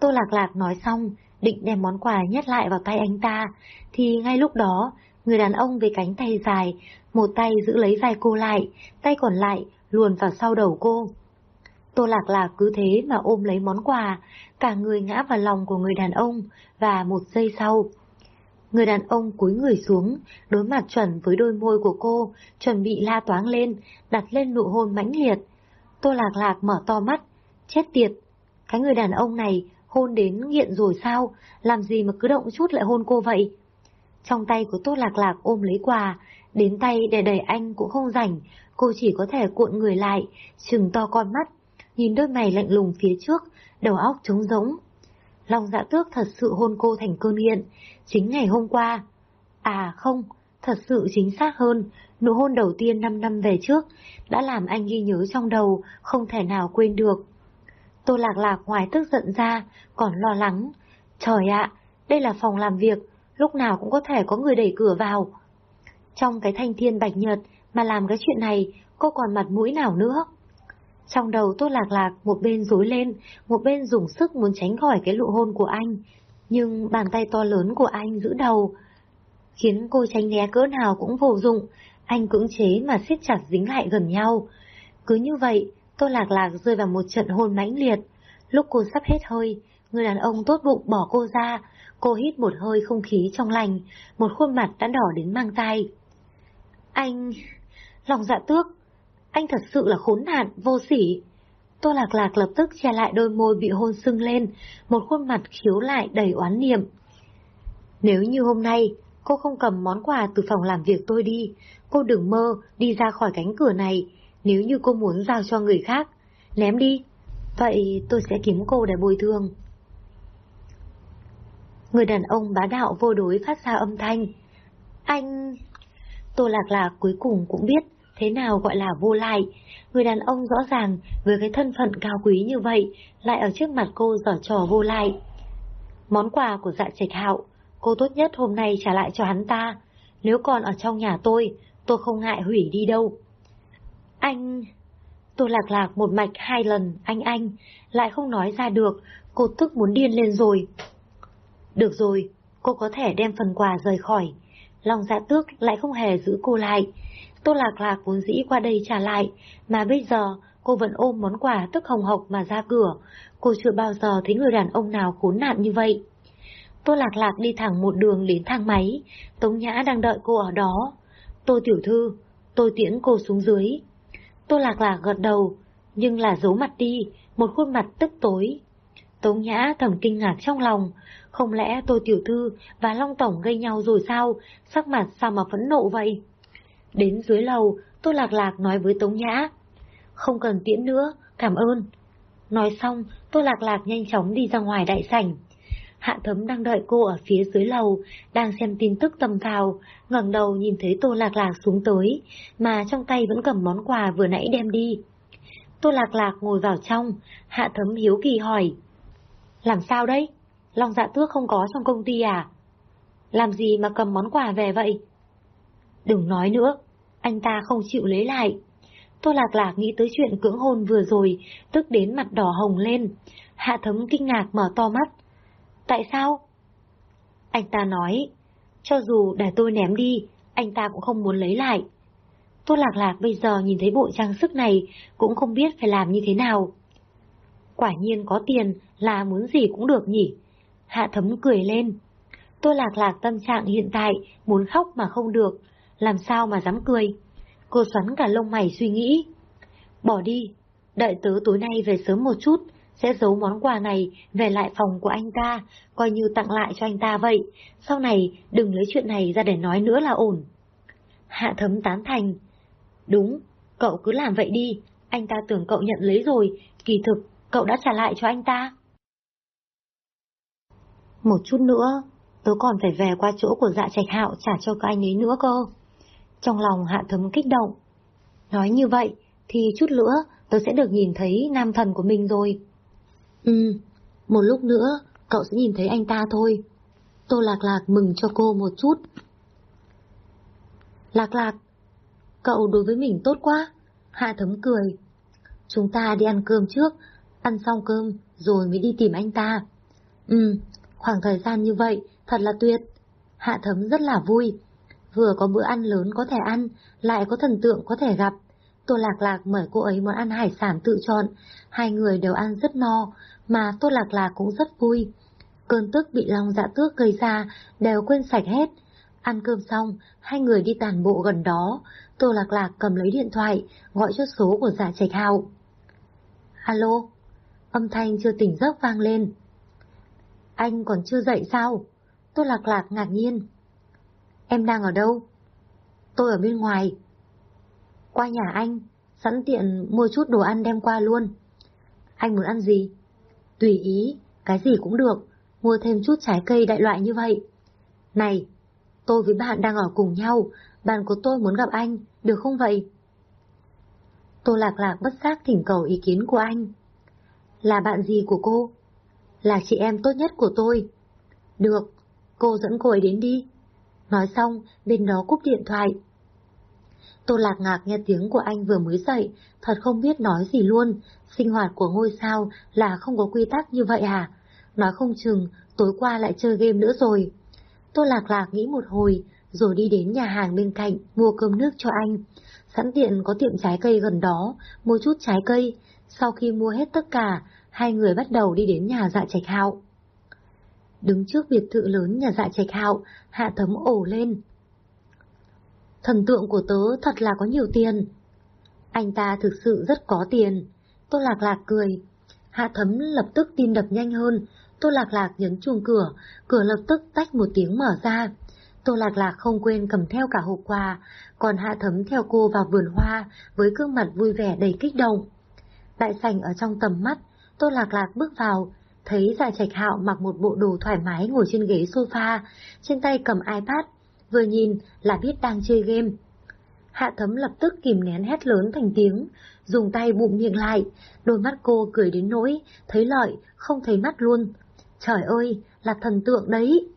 Tô lạc lạc nói xong, định đem món quà nhét lại vào tay anh ta, thì ngay lúc đó, người đàn ông với cánh tay dài, một tay giữ lấy vai cô lại, tay còn lại luồn vào sau đầu cô. Tô Lạc Lạc cứ thế mà ôm lấy món quà, cả người ngã vào lòng của người đàn ông, và một giây sau. Người đàn ông cúi người xuống, đối mặt chuẩn với đôi môi của cô, chuẩn bị la toáng lên, đặt lên nụ hôn mãnh liệt. Tô Lạc Lạc mở to mắt, chết tiệt, cái người đàn ông này hôn đến nghiện rồi sao, làm gì mà cứ động chút lại hôn cô vậy? Trong tay của Tốt Lạc Lạc ôm lấy quà, đến tay để đẩy anh cũng không rảnh, cô chỉ có thể cuộn người lại, trừng to con mắt, nhìn đôi mày lạnh lùng phía trước, đầu óc trống rỗng. Long dạ tước thật sự hôn cô thành cơn nghiện, chính ngày hôm qua. À không, thật sự chính xác hơn, nụ hôn đầu tiên 5 năm về trước, đã làm anh ghi nhớ trong đầu, không thể nào quên được. Tô Lạc Lạc ngoài tức giận ra, còn lo lắng. Trời ạ, đây là phòng làm việc, lúc nào cũng có thể có người đẩy cửa vào. Trong cái thanh thiên bạch nhật mà làm cái chuyện này, cô còn mặt mũi nào nữa? Trong đầu Tô Lạc Lạc một bên rối lên, một bên dùng sức muốn tránh khỏi cái lụ hôn của anh. Nhưng bàn tay to lớn của anh giữ đầu, khiến cô tránh né cỡ nào cũng vô dụng, anh cưỡng chế mà siết chặt dính lại gần nhau. Cứ như vậy, Tô Lạc Lạc rơi vào một trận hôn mãnh liệt. Lúc cô sắp hết hơi, người đàn ông tốt bụng bỏ cô ra, cô hít một hơi không khí trong lành, một khuôn mặt đã đỏ đến mang tay. Anh... lòng dạ tước, anh thật sự là khốn nạn, vô sỉ. Tô Lạc Lạc lập tức che lại đôi môi bị hôn sưng lên, một khuôn mặt khiếu lại đầy oán niệm. Nếu như hôm nay cô không cầm món quà từ phòng làm việc tôi đi, cô đừng mơ đi ra khỏi cánh cửa này, nếu như cô muốn giao cho người khác, ném đi, vậy tôi sẽ kiếm cô để bồi thường. Người đàn ông bá đạo vô đối phát ra âm thanh. Anh... Tô Lạc Lạc cuối cùng cũng biết thế nào gọi là vô lại. Người đàn ông rõ ràng với cái thân phận cao quý như vậy lại ở trước mặt cô giở trò vô lại. Món quà của dạ trạch hạo, cô tốt nhất hôm nay trả lại cho hắn ta. Nếu còn ở trong nhà tôi, tôi không ngại hủy đi đâu. Anh... Tôi lạc lạc một mạch hai lần, anh anh, lại không nói ra được, cô tức muốn điên lên rồi. Được rồi, cô có thể đem phần quà rời khỏi. Lòng dạ tước lại không hề giữ cô lại. Tô lạc lạc vốn dĩ qua đây trả lại, mà bây giờ cô vẫn ôm món quà tức hồng hộc mà ra cửa. Cô chưa bao giờ thấy người đàn ông nào khốn nạn như vậy. Tô lạc lạc đi thẳng một đường đến thang máy, Tống Nhã đang đợi cô ở đó. Tô tiểu thư, tôi tiễn cô xuống dưới. Tô lạc lạc gật đầu, nhưng là giấu mặt đi, một khuôn mặt tức tối. Tống Nhã thầm kinh ngạc trong lòng, không lẽ Tô Tiểu Thư và Long Tổng gây nhau rồi sao, sắc mặt sao mà phẫn nộ vậy? Đến dưới lầu, Tô Lạc Lạc nói với Tống Nhã. Không cần tiễn nữa, cảm ơn. Nói xong, Tô Lạc Lạc nhanh chóng đi ra ngoài đại sảnh. Hạ thấm đang đợi cô ở phía dưới lầu, đang xem tin tức tầm cao, ngẩng đầu nhìn thấy Tô Lạc Lạc xuống tới, mà trong tay vẫn cầm món quà vừa nãy đem đi. Tô Lạc Lạc ngồi vào trong, Hạ thấm hiếu kỳ hỏi. Làm sao đấy? Long dạ tước không có trong công ty à? Làm gì mà cầm món quà về vậy? Đừng nói nữa, anh ta không chịu lấy lại. Tô Lạc Lạc nghĩ tới chuyện cưỡng hôn vừa rồi, tức đến mặt đỏ hồng lên. Hạ thấm kinh ngạc mở to mắt. Tại sao? Anh ta nói, cho dù để tôi ném đi, anh ta cũng không muốn lấy lại. Tô Lạc Lạc bây giờ nhìn thấy bộ trang sức này cũng không biết phải làm như thế nào. Quả nhiên có tiền là muốn gì cũng được nhỉ. Hạ thấm cười lên. Tô Lạc Lạc tâm trạng hiện tại muốn khóc mà không được, làm sao mà dám cười. Cô xoắn cả lông mày suy nghĩ. Bỏ đi, đợi tớ tối nay về sớm một chút, sẽ giấu món quà này về lại phòng của anh ta, coi như tặng lại cho anh ta vậy. Sau này đừng lấy chuyện này ra để nói nữa là ổn. Hạ thấm tán thành. Đúng, cậu cứ làm vậy đi, anh ta tưởng cậu nhận lấy rồi, kỳ thực cậu đã trả lại cho anh ta. Một chút nữa, tớ còn phải về qua chỗ của dạ trạch hạo trả cho các anh ấy nữa cơ. Trong lòng hạ thấm kích động. Nói như vậy, thì chút nữa tớ sẽ được nhìn thấy nam thần của mình rồi. Ừ, một lúc nữa cậu sẽ nhìn thấy anh ta thôi. Tô Lạc Lạc mừng cho cô một chút. Lạc Lạc, cậu đối với mình tốt quá. Hạ thấm cười. Chúng ta đi ăn cơm trước, ăn xong cơm rồi mới đi tìm anh ta. Ừ, khoảng thời gian như vậy thật là tuyệt. Hạ thấm rất là vui. Vừa có bữa ăn lớn có thể ăn, lại có thần tượng có thể gặp. Tô Lạc Lạc mời cô ấy món ăn hải sản tự chọn, hai người đều ăn rất no, mà Tô Lạc Lạc cũng rất vui. Cơn tức bị lòng dạ tước gây ra đều quên sạch hết. Ăn cơm xong, hai người đi tàn bộ gần đó, Tô Lạc Lạc cầm lấy điện thoại, gọi cho số của dạ trạch hạo. Alo, âm thanh chưa tỉnh giấc vang lên. Anh còn chưa dậy sao? Tô Lạc Lạc ngạc nhiên. Em đang ở đâu? Tôi ở bên ngoài. Qua nhà anh, sẵn tiện mua chút đồ ăn đem qua luôn. Anh muốn ăn gì? Tùy ý, cái gì cũng được, mua thêm chút trái cây đại loại như vậy. Này, tôi với bạn đang ở cùng nhau, bạn của tôi muốn gặp anh, được không vậy? Tô Lạc Lạc bất giác thỉnh cầu ý kiến của anh. Là bạn gì của cô? Là chị em tốt nhất của tôi. Được, cô dẫn cô ấy đến đi. Nói xong, bên đó cúp điện thoại. Tô Lạc Ngạc nghe tiếng của anh vừa mới dậy, thật không biết nói gì luôn. Sinh hoạt của ngôi sao là không có quy tắc như vậy à? Nói không chừng, tối qua lại chơi game nữa rồi. Tô Lạc Lạc nghĩ một hồi, rồi đi đến nhà hàng bên cạnh mua cơm nước cho anh. Sẵn tiện có tiệm trái cây gần đó, mua chút trái cây. Sau khi mua hết tất cả, hai người bắt đầu đi đến nhà dạ trạch hạo. Đứng trước biệt thự lớn nhà dạ trạch hạo, hạ thấm ổ lên. Thần tượng của tớ thật là có nhiều tiền. Anh ta thực sự rất có tiền. Tô Lạc Lạc cười. Hạ thấm lập tức tim đập nhanh hơn. Tô Lạc Lạc nhấn chuông cửa, cửa lập tức tách một tiếng mở ra. Tô Lạc Lạc không quên cầm theo cả hộp quà, còn Hạ Thấm theo cô vào vườn hoa với gương mặt vui vẻ đầy kích động. Đại sảnh ở trong tầm mắt, Tô Lạc Lạc bước vào, thấy Dạ Trạch Hạo mặc một bộ đồ thoải mái ngồi trên ghế sofa, trên tay cầm iPad, vừa nhìn là biết đang chơi game. Hạ Thấm lập tức kìm nén hét lớn thành tiếng, dùng tay bụng miệng lại, đôi mắt cô cười đến nỗi, thấy lợi, không thấy mắt luôn. Trời ơi, là thần tượng đấy!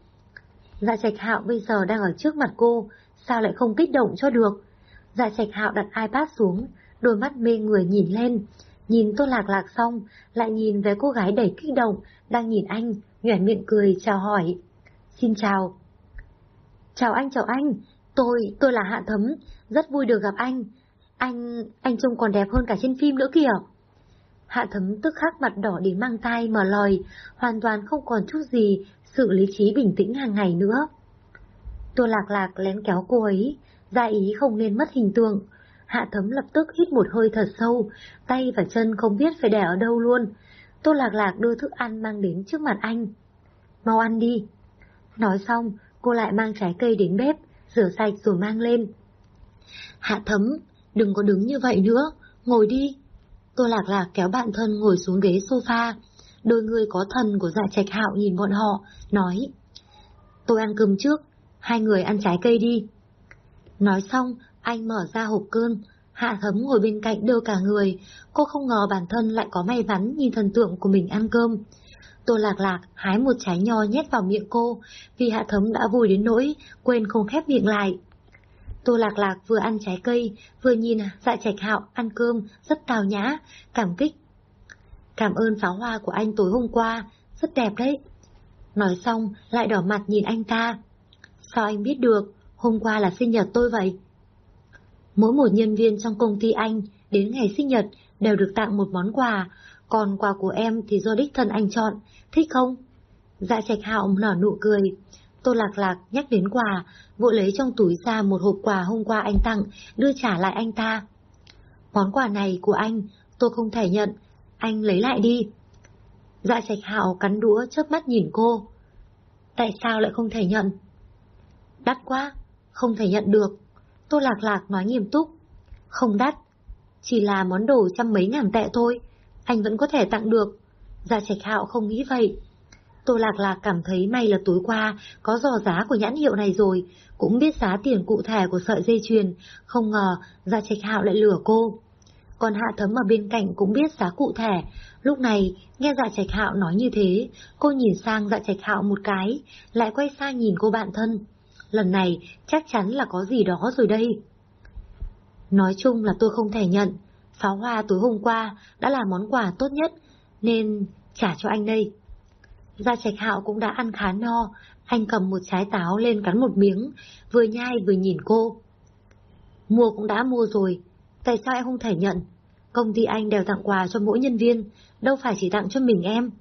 Dạ Trạch Hạo bây giờ đang ở trước mặt cô, sao lại không kích động cho được? Dạ Trạch Hạo đặt iPad xuống, đôi mắt mê người nhìn lên, nhìn Tô Lạc Lạc xong, lại nhìn về cô gái đầy kích động, đang nhìn anh, nhoẻn miệng cười chào hỏi. Xin chào. Chào anh, chào anh, tôi, tôi là Hạ Thấm, rất vui được gặp anh. Anh, anh trông còn đẹp hơn cả trên phim nữa kìa. Hạ Thấm tức khắc mặt đỏ đến mang tay mở lời, hoàn toàn không còn chút gì sự lý trí bình tĩnh hàng ngày nữa. Tô Lạc Lạc lén kéo cô ấy, ra ý không nên mất hình tượng. Hạ Thấm lập tức hít một hơi thật sâu, tay và chân không biết phải để ở đâu luôn. Tô Lạc Lạc đưa thức ăn mang đến trước mặt anh. Mau ăn đi. Nói xong, cô lại mang trái cây đến bếp, rửa sạch rồi mang lên. Hạ Thấm, đừng có đứng như vậy nữa, ngồi đi. Tô Lạc Lạc kéo bạn thân ngồi xuống ghế sofa, đôi người có thần của dạ trạch hạo nhìn bọn họ, nói Tôi ăn cơm trước, hai người ăn trái cây đi. Nói xong, anh mở ra hộp cơm, hạ thấm ngồi bên cạnh đưa cả người, cô không ngờ bản thân lại có may mắn nhìn thần tượng của mình ăn cơm. Tô lạc lạc hái một trái nho nhét vào miệng cô, vì hạ thấm đã vui đến nỗi, quên không khép miệng lại. Tô lạc lạc vừa ăn trái cây, vừa nhìn dạ trạch hạo ăn cơm, rất tào nhã, cảm kích Cảm ơn pháo hoa của anh tối hôm qua, rất đẹp đấy. Nói xong, lại đỏ mặt nhìn anh ta. Sao anh biết được, hôm qua là sinh nhật tôi vậy? Mỗi một nhân viên trong công ty anh, đến ngày sinh nhật, đều được tặng một món quà, còn quà của em thì do đích thân anh chọn, thích không? Dạ trạch hạo nở nụ cười. Tô lạc lạc nhắc đến quà, vội lấy trong túi ra một hộp quà hôm qua anh tặng, đưa trả lại anh ta. Món quà này của anh, tôi không thể nhận, anh lấy lại đi. Dạ trạch hạo cắn đũa chớp mắt nhìn cô. Tại sao lại không thể nhận? Đắt quá, không thể nhận được. Tô Lạc Lạc nói nghiêm túc. Không đắt, chỉ là món đồ trăm mấy ngàn tệ thôi, anh vẫn có thể tặng được. Dạ trạch hạo không nghĩ vậy. Tô Lạc Lạc cảm thấy may là tối qua có dò giá của nhãn hiệu này rồi, cũng biết giá tiền cụ thể của sợi dây chuyền, không ngờ Dạ Trạch Hạo lại lừa cô còn Hạ Thấm ở bên cạnh cũng biết giá cụ thể. Lúc này, nghe dạ trạch hạo nói như thế, cô nhìn sang dạ trạch hạo một cái, lại quay sang nhìn cô bạn thân. Lần này, chắc chắn là có gì đó rồi đây. Nói chung là tôi không thể nhận, pháo hoa tối hôm qua đã là món quà tốt nhất, nên trả cho anh đây. Gia Trạch Hạo cũng đã ăn khá no, anh cầm một trái táo lên cắn một miếng, vừa nhai vừa nhìn cô. Mua cũng đã mua rồi, tại sao em không thể nhận? Công ty anh đều tặng quà cho mỗi nhân viên, đâu phải chỉ tặng cho mình em.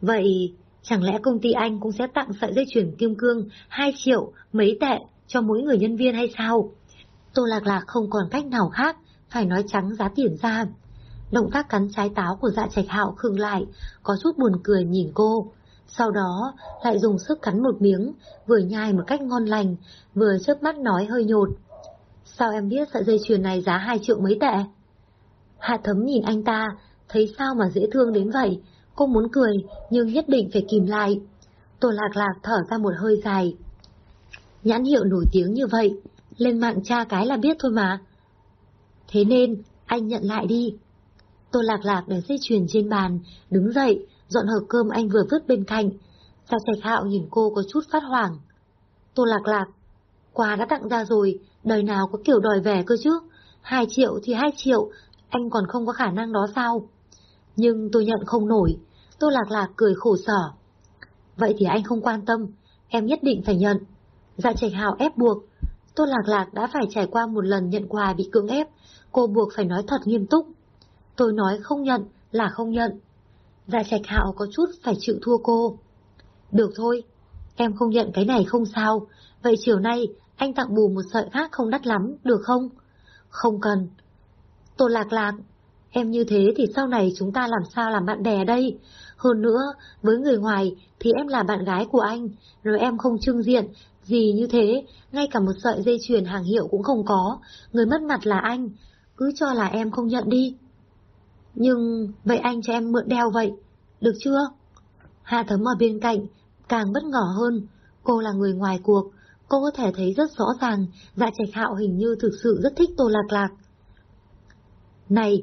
Vậy, chẳng lẽ công ty anh cũng sẽ tặng sợi dây chuyền kim cương 2 triệu mấy tệ cho mỗi người nhân viên hay sao? Tô Lạc Lạc không còn cách nào khác, phải nói trắng giá tiền ra. Động tác cắn trái táo của dạ trạch hạo khựng lại, có chút buồn cười nhìn cô. Sau đó, lại dùng sức cắn một miếng, vừa nhai một cách ngon lành, vừa chớp mắt nói hơi nhột. Sao em biết sợi dây chuyền này giá 2 triệu mấy tệ? Hạ thấm nhìn anh ta, thấy sao mà dễ thương đến vậy. Cô muốn cười, nhưng nhất định phải kìm lại. Tô lạc lạc thở ra một hơi dài. Nhãn hiệu nổi tiếng như vậy, lên mạng tra cái là biết thôi mà. Thế nên, anh nhận lại đi. Tô lạc lạc để dây chuyền trên bàn, đứng dậy, dọn hộp cơm anh vừa vứt bên cạnh. Sao Trạch Hạo nhìn cô có chút phát hoảng. Tô lạc lạc, Quà đã tặng ra rồi, đời nào có kiểu đòi về cơ chứ. Hai triệu thì hai triệu, anh còn không có khả năng đó sao? Nhưng tôi nhận không nổi. Tô Lạc Lạc cười khổ sở. Vậy thì anh không quan tâm, em nhất định phải nhận. Dạ trạch hạo ép buộc. Tô Lạc Lạc đã phải trải qua một lần nhận quà bị cưỡng ép, cô buộc phải nói thật nghiêm túc. Tôi nói không nhận là không nhận. gia trạch hạo có chút phải chịu thua cô. Được thôi, em không nhận cái này không sao, vậy chiều nay anh tặng bù một sợi khác không đắt lắm, được không? Không cần. Tô Lạc Lạc, em như thế thì sau này chúng ta làm sao làm bạn bè đây? Hơn nữa, với người ngoài thì em là bạn gái của anh, rồi em không trưng diện, gì như thế, ngay cả một sợi dây chuyền hàng hiệu cũng không có, người mất mặt là anh, cứ cho là em không nhận đi. Nhưng, vậy anh cho em mượn đeo vậy, được chưa? Hạ thấm ở bên cạnh, càng bất ngờ hơn, cô là người ngoài cuộc, cô có thể thấy rất rõ ràng, dạ trạch hạo hình như thực sự rất thích tô lạc lạc. Này,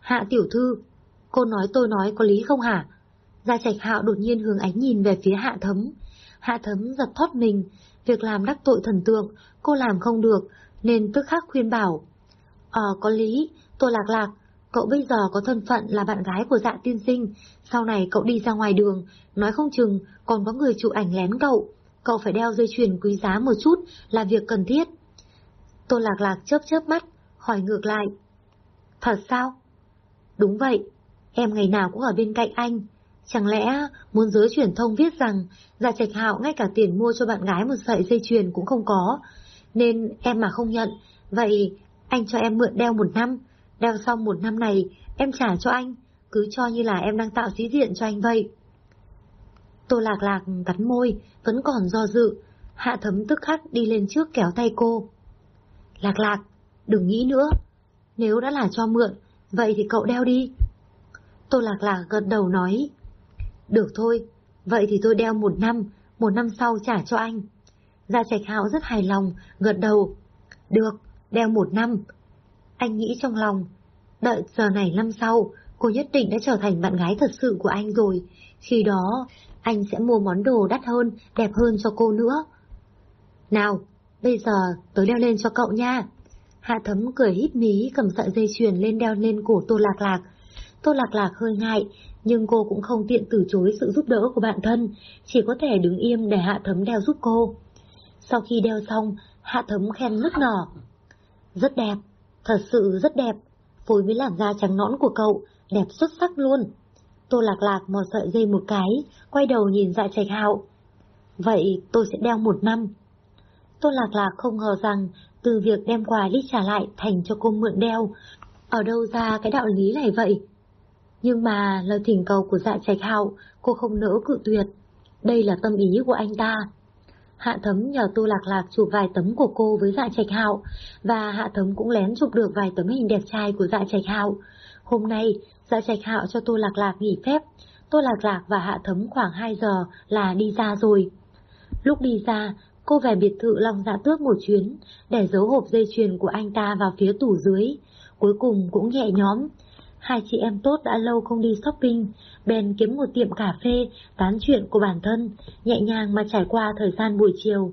hạ tiểu thư, cô nói tôi nói có lý không hả? Dạ trạch hạo đột nhiên hướng ánh nhìn về phía hạ thấm. Hạ thấm giật thoát mình, việc làm đắc tội thần tượng, cô làm không được, nên tức khắc khuyên bảo. Ờ, có lý, tôi lạc lạc, cậu bây giờ có thân phận là bạn gái của dạ tiên sinh, sau này cậu đi ra ngoài đường, nói không chừng còn có người chụp ảnh lén cậu, cậu phải đeo dây chuyền quý giá một chút là việc cần thiết. Tô lạc lạc chớp chớp mắt, hỏi ngược lại. Thật sao? Đúng vậy, em ngày nào cũng ở bên cạnh anh. Chẳng lẽ muốn giới truyền thông viết rằng Dạ Trạch Hạo ngay cả tiền mua cho bạn gái một sợi dây chuyền cũng không có, nên em mà không nhận, vậy anh cho em mượn đeo một năm, đeo xong một năm này em trả cho anh, cứ cho như là em đang tạo sĩ diện cho anh vậy. Tô Lạc Lạc cắn môi, vẫn còn do dự, Hạ Thấm tức khắc đi lên trước kéo tay cô. Lạc Lạc, đừng nghĩ nữa, nếu đã là cho mượn, vậy thì cậu đeo đi. Tô Lạc Lạc gật đầu nói, được thôi, vậy thì tôi đeo một năm, một năm sau trả cho anh. Gia Trạch Hạo rất hài lòng, gật đầu. Được, đeo một năm. Anh nghĩ trong lòng, đợi giờ này năm sau, cô nhất định đã trở thành bạn gái thật sự của anh rồi. Khi đó, anh sẽ mua món đồ đắt hơn, đẹp hơn cho cô nữa. Nào, bây giờ tớ đeo lên cho cậu nha. Hạ thấm cười hít mí cầm sợi dây chuyền lên đeo lên cổ Tô Lạc Lạc. Tô Lạc Lạc hơi ngại, nhưng cô cũng không tiện từ chối sự giúp đỡ của bạn thân, chỉ có thể đứng im để Hạ Thấm đeo giúp cô. Sau khi đeo xong, Hạ Thấm khen nức nở. Rất đẹp, thật sự rất đẹp, phối với làn da trắng nõn của cậu, đẹp xuất sắc luôn. Tô Lạc Lạc mò sợi dây một cái, quay đầu nhìn dạ trạch hạo. Vậy tôi sẽ đeo một năm. Tô Lạc Lạc không ngờ rằng từ việc đem quà đi trả lại thành cho cô mượn đeo. Ở đâu ra cái đạo lý này vậy? Nhưng mà lời thỉnh cầu của dạ trạch hạo, cô không nỡ cự tuyệt. Đây là tâm ý của anh ta. Hạ Thấm nhờ Tô Lạc Lạc chụp vài tấm của cô với dạ trạch hạo, và Hạ Thấm cũng lén chụp được vài tấm hình đẹp trai của dạ trạch hạo. Hôm nay, dạ trạch hạo cho Tô Lạc Lạc nghỉ phép, Tô Lạc Lạc và Hạ Thấm khoảng 2 giờ là đi ra rồi. Lúc đi ra, cô về biệt thự Long Dạ Tước một chuyến, để giấu hộp dây chuyền của anh ta vào phía tủ dưới. Cuối cùng cũng nhẹ nhóm, Hai chị em tốt đã lâu không đi shopping, bèn kiếm một tiệm cà phê, tán chuyện của bản thân, nhẹ nhàng mà trải qua thời gian buổi chiều.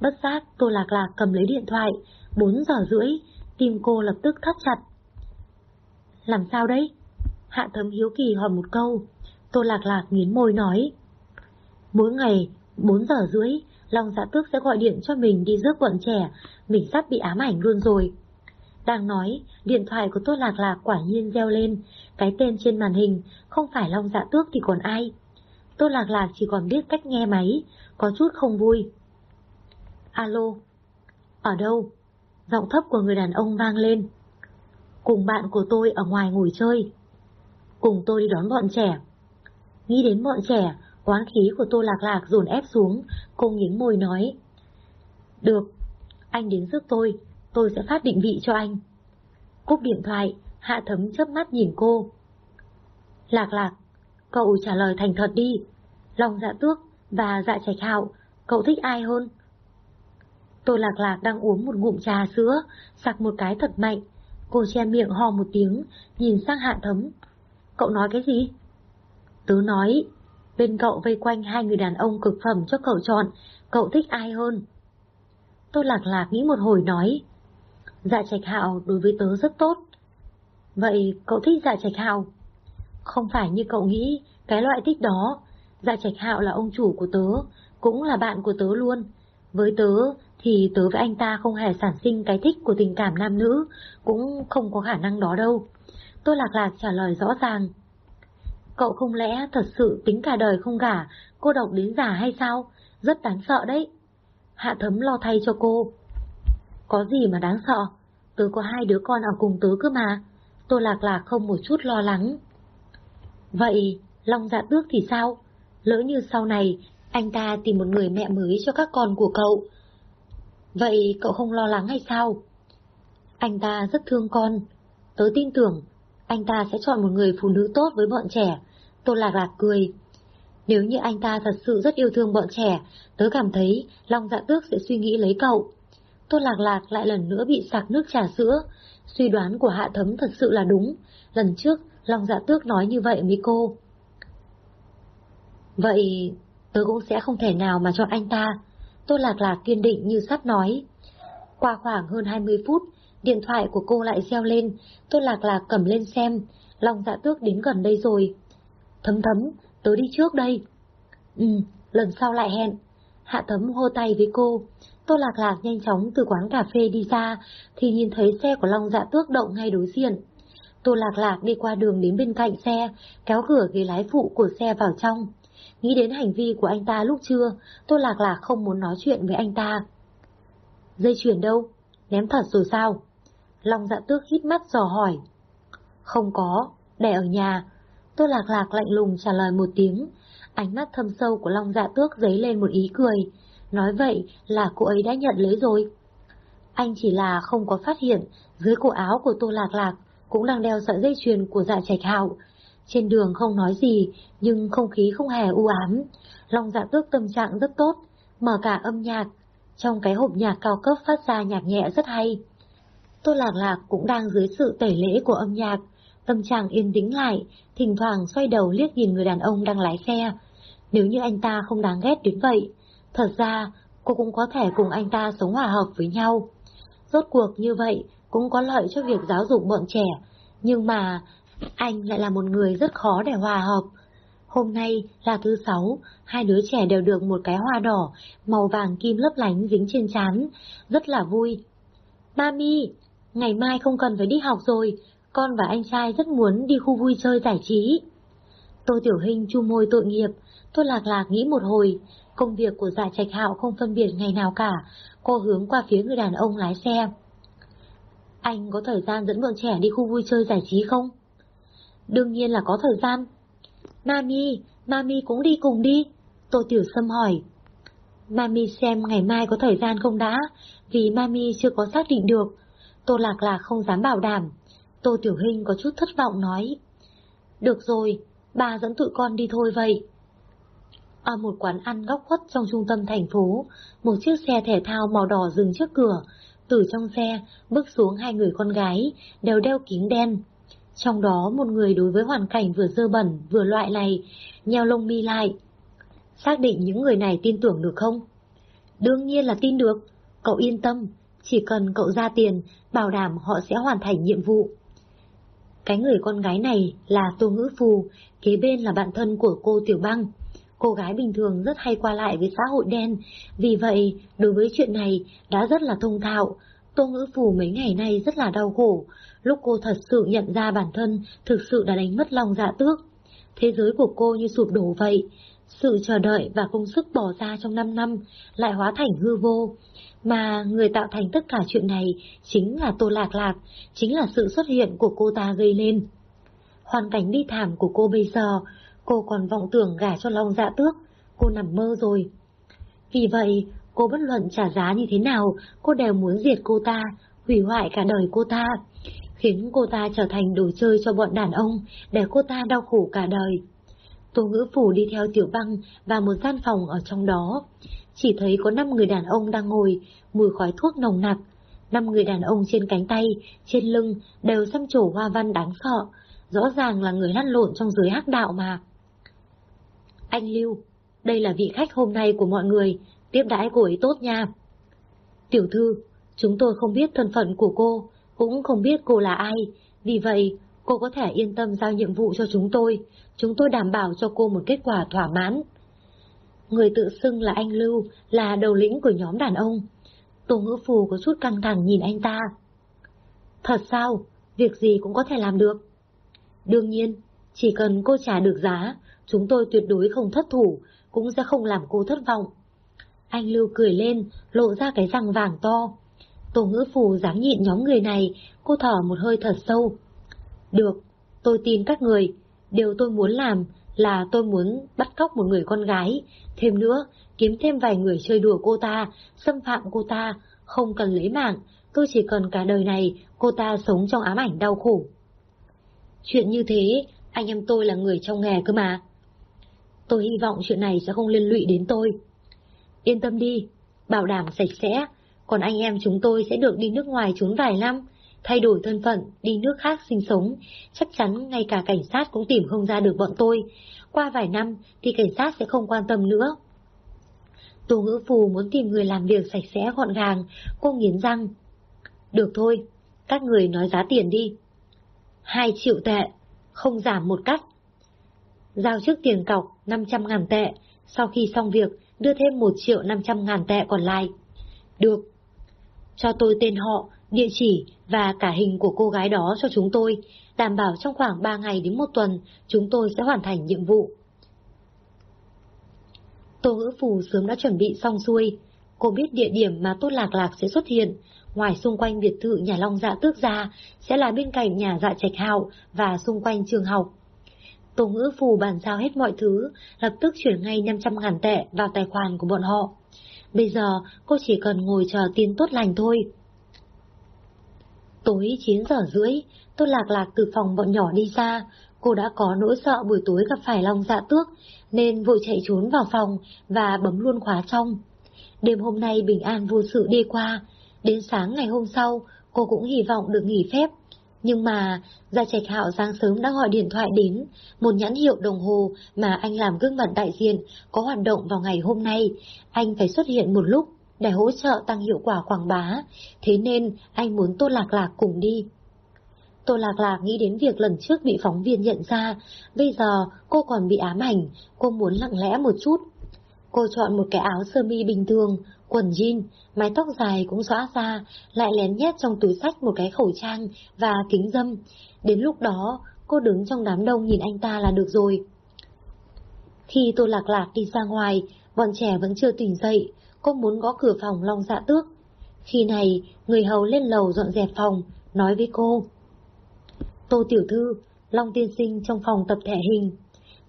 Bất giác, Tô Lạc Lạc cầm lấy điện thoại, 4 giờ rưỡi, tim cô lập tức thắt chặt. Làm sao đấy? Hạ thấm hiếu kỳ hỏi một câu, Tô Lạc Lạc nghiến môi nói. Mỗi ngày, 4 giờ rưỡi, Long Dạ Tước sẽ gọi điện cho mình đi rước bọn trẻ, mình sắp bị ám ảnh luôn rồi. Đang nói, điện thoại của Tô Lạc Lạc quả nhiên reo lên, cái tên trên màn hình, không phải Long Dạ Tước thì còn ai. Tô Lạc Lạc chỉ còn biết cách nghe máy, có chút không vui. Alo, ở đâu? Giọng thấp của người đàn ông vang lên. Cùng bạn của tôi ở ngoài ngồi chơi. Cùng tôi đi đón bọn trẻ. Nghĩ đến bọn trẻ, oán khí của Tô Lạc Lạc dồn ép xuống, cô nghiến môi nói. Được, anh đến giúp tôi, tôi sẽ phát định vị cho anh. Cúp điện thoại, Hạ Thấm chớp mắt nhìn cô. Lạc lạc, cậu trả lời thành thật đi. lòng dạ tước và dạ trạch hạo, cậu thích ai hơn? Tô lạc lạc đang uống một ngụm trà sữa, sặc một cái thật mạnh. Cô che miệng ho một tiếng, nhìn sang hạ thấm. Cậu nói cái gì? Tớ nói, bên cậu vây quanh hai người đàn ông cực phẩm cho cậu chọn, cậu thích ai hơn? Tôi lạc lạc nghĩ một hồi nói. Dạ trạch hạo đối với tớ rất tốt. Vậy cậu thích dạ trạch hạo? Không phải như cậu nghĩ, cái loại thích đó. Dạ trạch hạo là ông chủ của tớ, cũng là bạn của tớ luôn. Với tớ thì tớ với anh ta không hề sản sinh cái thích của tình cảm nam nữ, cũng không có khả năng đó đâu. Tôi lạc lạc trả lời rõ ràng. Cậu không lẽ thật sự tính cả đời không gả, cô độc đến già hay sao? Rất đáng sợ đấy. Hạ thấm lo thay cho cô. Có gì mà đáng sợ? Tớ có hai đứa con ở cùng tớ cơ mà. Tôi lạc lạc không một chút lo lắng. Vậy, Long dạ tước thì sao? Lỡ như sau này, anh ta tìm một người mẹ mới cho các con của cậu. Vậy cậu không lo lắng hay sao? Anh ta rất thương con. Tớ tin tưởng, anh ta sẽ chọn một người phụ nữ tốt với bọn trẻ. Tô Lạc Lạc cười. Nếu như anh ta thật sự rất yêu thương bọn trẻ, tớ cảm thấy Long Dạ Tước sẽ suy nghĩ lấy cậu. Tô Lạc Lạc lại lần nữa bị sặc nước trà sữa. Suy đoán của Hạ Thấm thật sự là đúng. Lần trước, Long Dạ Tước nói như vậy với cô. Vậy, tớ cũng sẽ không thể nào mà cho anh ta. Tô Lạc Lạc kiên định như sắp nói. Qua khoảng hơn 20 phút, điện thoại của cô lại reo lên. Tô Lạc Lạc cầm lên xem. Long Dạ Tước đến gần đây rồi. Thấm thấm, tớ đi trước đây. Ừ, lần sau lại hẹn. Hạ thấm hô tay với cô. Tô Lạc Lạc nhanh chóng từ quán cà phê đi ra, thì nhìn thấy xe của Long Dạ Tước đậu ngay đối diện. Tô Lạc Lạc đi qua đường đến bên cạnh xe, kéo cửa ghế lái phụ của xe vào trong. Nghĩ đến hành vi của anh ta lúc trưa, Tô Lạc Lạc không muốn nói chuyện với anh ta. Dây chuyền đâu? Ném thật rồi sao? Long dạ tước hít mắt dò hỏi. Không có, để ở nhà. Tô Lạc Lạc lạnh lùng trả lời một tiếng. Ánh mắt thâm sâu của Long dạ tước dấy lên một ý cười. Nói vậy là cô ấy đã nhận lấy rồi. Anh chỉ là không có phát hiện dưới cổ áo của Tô Lạc Lạc cũng đang đeo sợi dây chuyền của dạ trạch hạo. Trên đường không nói gì, nhưng không khí không hề u ám. Long dạ tước tâm trạng rất tốt, mở cả âm nhạc. Trong cái hộp nhạc cao cấp phát ra nhạc nhẹ rất hay. Tô Lạc Lạc cũng đang dưới sự tẩy lễ của âm nhạc. Tâm trạng yên tĩnh lại, thỉnh thoảng xoay đầu liếc nhìn người đàn ông đang lái xe. Nếu như anh ta không đáng ghét đến vậy, thật ra cô cũng có thể cùng anh ta sống hòa hợp với nhau. Rốt cuộc như vậy cũng có lợi cho việc giáo dục bọn trẻ, nhưng mà anh lại là một người rất khó để hòa hợp. Hôm nay là thứ sáu, hai đứa trẻ đều được một cái hoa đỏ, màu vàng kim lấp lánh dính trên trán, rất là vui. Mami, ngày mai không cần phải đi học rồi, con và anh trai rất muốn đi khu vui chơi giải trí. Tô Tiểu Hình chu môi tội nghiệp, tôi Lạc Lạc nghĩ một hồi, công việc của dạ trạch hạo không phân biệt ngày nào cả, cô hướng qua phía người đàn ông lái xe. Anh có thời gian dẫn bọn trẻ đi khu vui chơi giải trí không? Đương nhiên là có thời gian. Mami, Mami cũng đi cùng đi. Tô Tiểu Sâm hỏi. Mami xem ngày mai có thời gian không đã, vì Mami chưa có xác định được. Tô Lạc Lạc không dám bảo đảm. Tô Tiểu hinh có chút thất vọng nói. Được rồi, bà dẫn tụi con đi thôi vậy. Ở một quán ăn góc khuất trong trung tâm thành phố, một chiếc xe thể thao màu đỏ dừng trước cửa. Từ trong xe, bước xuống hai người con gái, đều đeo kính đen. Trong đó một người đối với hoàn cảnh vừa dơ bẩn vừa loại này, nheo lông mi lại. Xác định những người này tin tưởng được không? Đương nhiên là tin được, cậu yên tâm, chỉ cần cậu ra tiền, bảo đảm họ sẽ hoàn thành nhiệm vụ. Cái người con gái này là Tô Ngữ Phù, kế bên là bạn thân của cô Tiểu Băng. Cô gái bình thường rất hay qua lại với xã hội đen, vì vậy đối với chuyện này đã rất là thông thạo. Tô Ngữ Phù mấy ngày nay rất là đau khổ, lúc cô thật sự nhận ra bản thân thực sự đã đánh mất lòng dạ tước. Thế giới của cô như sụp đổ vậy, sự chờ đợi và công sức bỏ ra trong 5 năm lại hóa thành hư vô. Mà người tạo thành tất cả chuyện này chính là Tô Lạc Lạc, chính là sự xuất hiện của cô ta gây lên. Hoàn cảnh đi thảm của cô bây giờ, cô còn vọng tưởng gả cho Long Dạ Tước, cô nằm mơ rồi. Vì vậy, cô bất luận trả giá như thế nào, cô đều muốn diệt cô ta, hủy hoại cả đời cô ta, khiến cô ta trở thành đồ chơi cho bọn đàn ông, để cô ta đau khổ cả đời. Tô ngữ phủ đi theo tiểu băng và một gian phòng ở trong đó. Chỉ thấy có 5 người đàn ông đang ngồi, mùi khói thuốc nồng nặc. 5 người đàn ông trên cánh tay, trên lưng đều xăm trổ hoa văn đáng sợ. Rõ ràng là người lăn lộn trong giới hắc đạo mà. Anh Lưu, đây là vị khách hôm nay của mọi người, tiếp đãi cô ấy tốt nha. Tiểu thư, chúng tôi không biết thân phận của cô, cũng không biết cô là ai, vì vậy cô có thể yên tâm giao nhiệm vụ cho chúng tôi, chúng tôi đảm bảo cho cô một kết quả thỏa mãn. Người tự xưng là anh Lưu, là đầu lĩnh của nhóm đàn ông. Tô ngữ phù có chút căng thẳng nhìn anh ta. Thật sao? Việc gì cũng có thể làm được. Đương nhiên, chỉ cần cô trả được giá, chúng tôi tuyệt đối không thất thủ, cũng sẽ không làm cô thất vọng. Anh Lưu cười lên, lộ ra cái răng vàng to. Tô ngữ phù dám nhịn nhóm người này, cô thở một hơi thật sâu. Được, tôi tin các người. Điều tôi muốn làm là tôi muốn bắt cóc một người con gái. Thêm nữa, kiếm thêm vài người chơi đùa cô ta, xâm phạm cô ta, không cần lấy mạng. Tôi chỉ cần cả đời này cô ta sống trong ám ảnh đau khổ. Chuyện như thế, anh em tôi là người trong nghề cơ mà. Tôi hy vọng chuyện này sẽ không liên lụy đến tôi. Yên tâm đi, bảo đảm sạch sẽ, còn anh em chúng tôi sẽ được đi nước ngoài trốn vài năm, thay đổi thân phận, đi nước khác sinh sống, chắc chắn ngay cả cảnh sát cũng tìm không ra được bọn tôi. Qua vài năm thì cảnh sát sẽ không quan tâm nữa. Tô ngữ phù muốn tìm người làm việc sạch sẽ gọn gàng, cô nghiến răng. Được thôi, các người nói giá tiền đi. Hai triệu tệ, không giảm một cách. Giao trước tiền cọc 500 ngàn tệ, sau khi xong việc đưa thêm 1 triệu 500 ngàn tệ còn lại. Được. Cho tôi tên họ, địa chỉ và cả hình của cô gái đó cho chúng tôi, đảm bảo trong khoảng 3 ngày đến một tuần chúng tôi sẽ hoàn thành nhiệm vụ. Tô ngữ phù sớm đã chuẩn bị xong xuôi, cô biết địa điểm mà Tốt Lạc Lạc sẽ xuất hiện, ngoài xung quanh biệt thự nhà Long Dạ Tước gia sẽ là bên cạnh nhà Dạ Trạch Hạo và xung quanh trường học. Tô ngữ phù bàn giao hết mọi thứ, lập tức chuyển ngay 500 ngàn tệ vào tài khoản của bọn họ. Bây giờ cô chỉ cần ngồi chờ tin tốt lành thôi. Tối 9 giờ rưỡi, tôi Lạc Lạc từ phòng bọn nhỏ đi ra, cô đã có nỗi sợ buổi tối gặp phải Long Dạ Tước, nên vội chạy trốn vào phòng và bấm luôn khóa trong. Đêm hôm nay bình an vô sự đi qua, đến sáng ngày hôm sau, cô cũng hy vọng được nghỉ phép. Nhưng mà, Gia Trạch Hạo sáng sớm đã gọi điện thoại đến, một nhãn hiệu đồng hồ mà anh làm gương mặt đại diện có hoạt động vào ngày hôm nay, anh phải xuất hiện một lúc để hỗ trợ tăng hiệu quả quảng bá, thế nên anh muốn Tô Lạc Lạc cùng đi. Tô Lạc Lạc nghĩ đến việc lần trước bị phóng viên nhận ra, bây giờ cô còn bị ám ảnh, cô muốn lặng lẽ một chút. Cô chọn một cái áo sơ mi bình thường, quần jean, mái tóc dài cũng xóa ra, lại lén nhét trong túi sách một cái khẩu trang và kính dâm. Đến lúc đó, cô đứng trong đám đông nhìn anh ta là được rồi. Khi Tô Lạc Lạc đi ra ngoài, bọn trẻ vẫn chưa tỉnh dậy, cô muốn gõ cửa phòng Long Dạ Tước. Khi này, người hầu lên lầu dọn dẹp phòng, nói với cô. Tô Tiểu Thư, Long Tiên Sinh trong phòng tập thể hình.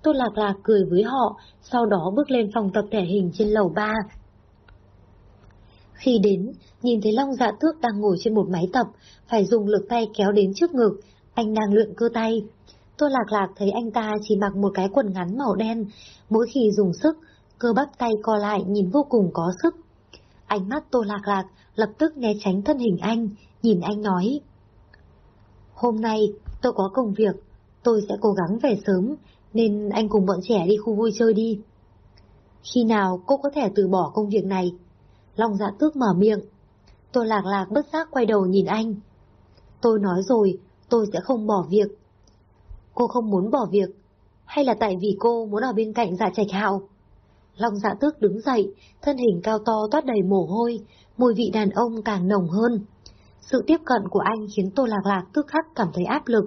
Tô Lạc Lạc cười với họ, sau đó bước lên phòng tập thể hình trên lầu ba. Khi đến, nhìn thấy Long Dạ Tước đang ngồi trên một máy tập, phải dùng lực tay kéo đến trước ngực, anh đang luyện cơ tay. Tô Lạc Lạc thấy anh ta chỉ mặc một cái quần ngắn màu đen, mỗi khi dùng sức, cơ bắp tay co lại nhìn vô cùng có sức. Ánh mắt Tô Lạc Lạc lập tức né tránh thân hình anh, nhìn anh nói. Hôm nay tôi có công việc, tôi sẽ cố gắng về sớm, nên anh cùng bọn trẻ đi khu vui chơi đi. Khi nào cô có thể từ bỏ công việc này? Long dạ tước mở miệng. Tôi lạc lạc bất giác quay đầu nhìn anh. Tôi nói rồi, tôi sẽ không bỏ việc. Cô không muốn bỏ việc, hay là tại vì cô muốn ở bên cạnh dạ trạch hạo? Long dạ tước đứng dậy, thân hình cao to toát đầy mồ hôi, mùi vị đàn ông càng nồng hơn. Sự tiếp cận của anh khiến Tô Lạc Lạc tức khắc cảm thấy áp lực,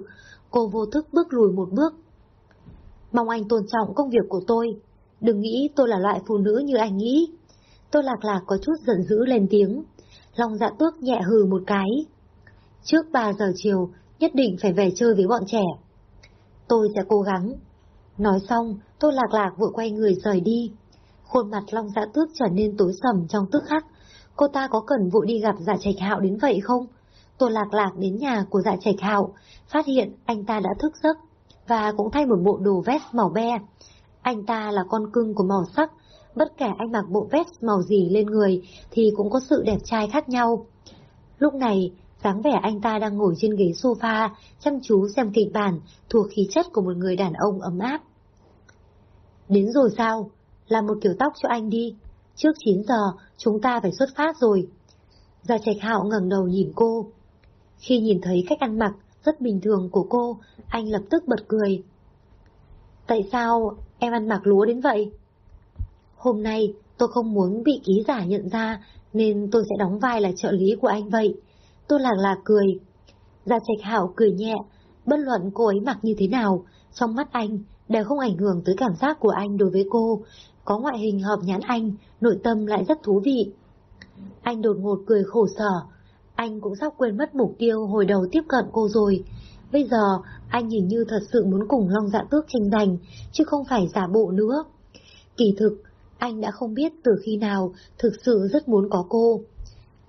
cô vô thức bước lùi một bước. Mong anh tôn trọng công việc của tôi, đừng nghĩ tôi là loại phụ nữ như anh nghĩ. Tô Lạc Lạc có chút giận dữ lên tiếng, Long dạ tước nhẹ hừ một cái. Trước 3 giờ chiều, nhất định phải về chơi với bọn trẻ. Tôi sẽ cố gắng. Nói xong, Tô Lạc Lạc vội quay người rời đi. Khuôn mặt Long dạ tước trở nên tối sầm trong tức khắc. Cô ta có cần vội đi gặp dạ trạch hạo đến vậy không? Tô Lạc Lạc đến nhà của dạ trạch hạo, phát hiện anh ta đã thức giấc, và cũng thay một bộ đồ vest màu be. Anh ta là con cưng của màu sắc, bất kể anh mặc bộ vest màu gì lên người thì cũng có sự đẹp trai khác nhau. Lúc này, dáng vẻ anh ta đang ngồi trên ghế sofa, chăm chú xem kịch bản, thuộc khí chất của một người đàn ông ấm áp. Đến rồi sao? Làm một kiểu tóc cho anh đi. Trước 9 giờ, chúng ta phải xuất phát rồi. Gia Trạch Hạo ngẩng đầu nhìn cô. Khi nhìn thấy cách ăn mặc rất bình thường của cô, anh lập tức bật cười. Tại sao em ăn mặc lúa đến vậy? Hôm nay tôi không muốn bị ký giả nhận ra nên tôi sẽ đóng vai là trợ lý của anh vậy. Tôi lạc lạc cười. Gia Trạch Hạo cười nhẹ, bất luận cô ấy mặc như thế nào, trong mắt anh đều không ảnh hưởng tới cảm giác của anh đối với cô. Có ngoại hình hợp nhãn anh, nội tâm lại rất thú vị. Anh đột ngột cười khổ sở, anh cũng sắp quên mất mục tiêu hồi đầu tiếp cận cô rồi. Bây giờ, anh hình như thật sự muốn cùng Long Dạ Tước tranh giành, chứ không phải giả bộ nữa. Kỳ thực, anh đã không biết từ khi nào thực sự rất muốn có cô.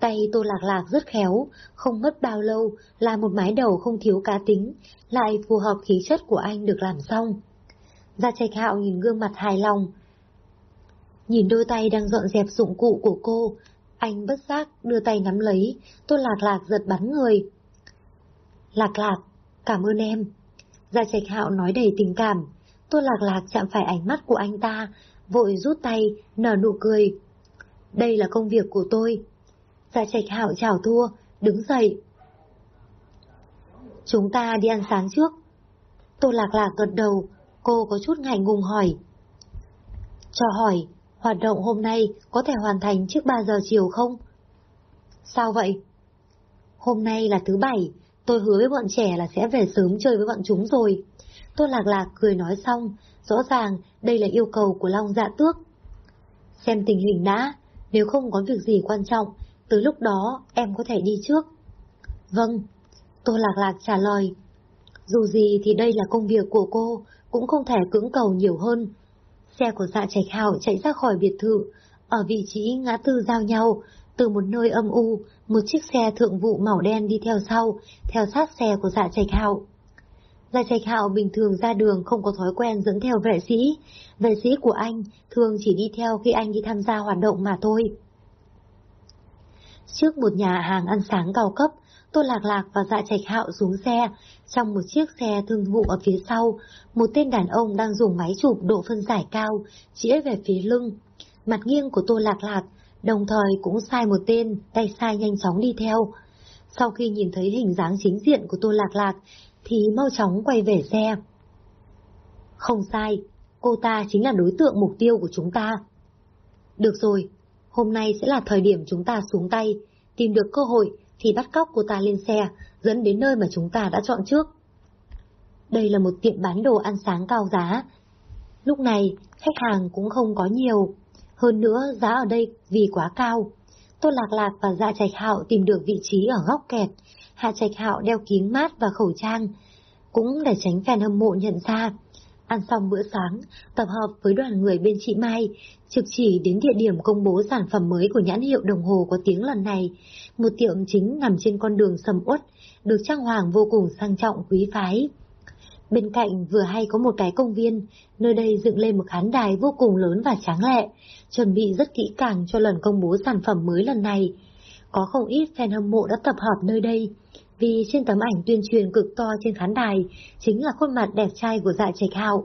Tay Tô Lạc Lạc rất khéo, không mất bao lâu là một mái đầu không thiếu cá tính, lại phù hợp khí chất của anh được làm xong. Gia Trạch Hạo nhìn gương mặt hài lòng. Nhìn đôi tay đang dọn dẹp dụng cụ của cô, anh bất giác đưa tay nắm lấy, Tô Lạc Lạc giật bắn người. Lạc Lạc, cảm ơn em. Gia Trạch Hạo nói đầy tình cảm, Tô Lạc Lạc chạm phải ánh mắt của anh ta, vội rút tay, nở nụ cười. Đây là công việc của tôi. Gia Trạch Hạo chào thua, đứng dậy. Chúng ta đi ăn sáng trước. Tô Lạc Lạc gật đầu, cô có chút ngại ngùng hỏi. Cho hỏi, hoạt động hôm nay có thể hoàn thành trước 3 giờ chiều không? Sao vậy? Hôm nay là thứ bảy, tôi hứa với bọn trẻ là sẽ về sớm chơi với bọn chúng rồi. Tô Lạc Lạc cười nói xong, rõ ràng đây là yêu cầu của Long Dạ Tước. Xem tình hình đã, nếu không có việc gì quan trọng, từ lúc đó em có thể đi trước. Vâng, Tô Lạc Lạc trả lời. Dù gì thì đây là công việc của cô, cũng không thể cưỡng cầu nhiều hơn. Xe của dạ trạch hào chạy ra khỏi biệt thự, ở vị trí ngã tư giao nhau, từ một nơi âm u, một chiếc xe thượng vụ màu đen đi theo sau, theo sát xe của dạ trạch hạo. Dạ trạch hạo bình thường ra đường không có thói quen dẫn theo vệ sĩ, vệ sĩ của anh thường chỉ đi theo khi anh đi tham gia hoạt động mà thôi. Trước một nhà hàng ăn sáng cao cấp, Tô Lạc Lạc và Dạ Trạch Hạo xuống xe, trong một chiếc xe thương vụ ở phía sau, một tên đàn ông đang dùng máy chụp độ phân giải cao, chĩa về phía lưng. Mặt nghiêng của Tô Lạc Lạc, đồng thời cũng sai một tên, tay sai nhanh chóng đi theo. Sau khi nhìn thấy hình dáng chính diện của Tô Lạc Lạc, thì mau chóng quay về xe. Không sai, cô ta chính là đối tượng mục tiêu của chúng ta. Được rồi, hôm nay sẽ là thời điểm chúng ta xuống tay, tìm được cơ hội thì bắt cóc cô ta lên xe, dẫn đến nơi mà chúng ta đã chọn trước. Đây là một tiệm bán đồ ăn sáng cao giá. Lúc này, khách hàng cũng không có nhiều. Hơn nữa, giá ở đây vì quá cao. Tô Lạc Lạc và Dạ Trạch Hạo tìm được vị trí ở góc kẹt. Hạ Trạch Hạo đeo kính mát và khẩu trang, cũng để tránh fan hâm mộ nhận ra. Ăn xong bữa sáng, tập hợp với đoàn người bên chị Mai, trực chỉ đến địa điểm công bố sản phẩm mới của nhãn hiệu đồng hồ có tiếng lần này. Một tiệm chính nằm trên con đường sầm uất, được trang hoàng vô cùng sang trọng quý phái. Bên cạnh vừa hay có một cái công viên, nơi đây dựng lên một khán đài vô cùng lớn và tráng lệ, chuẩn bị rất kỹ càng cho lần công bố sản phẩm mới lần này. Có không ít fan hâm mộ đã tập hợp nơi đây, vì trên tấm ảnh tuyên truyền cực to trên khán đài chính là khuôn mặt đẹp trai của dạ trạch hạo.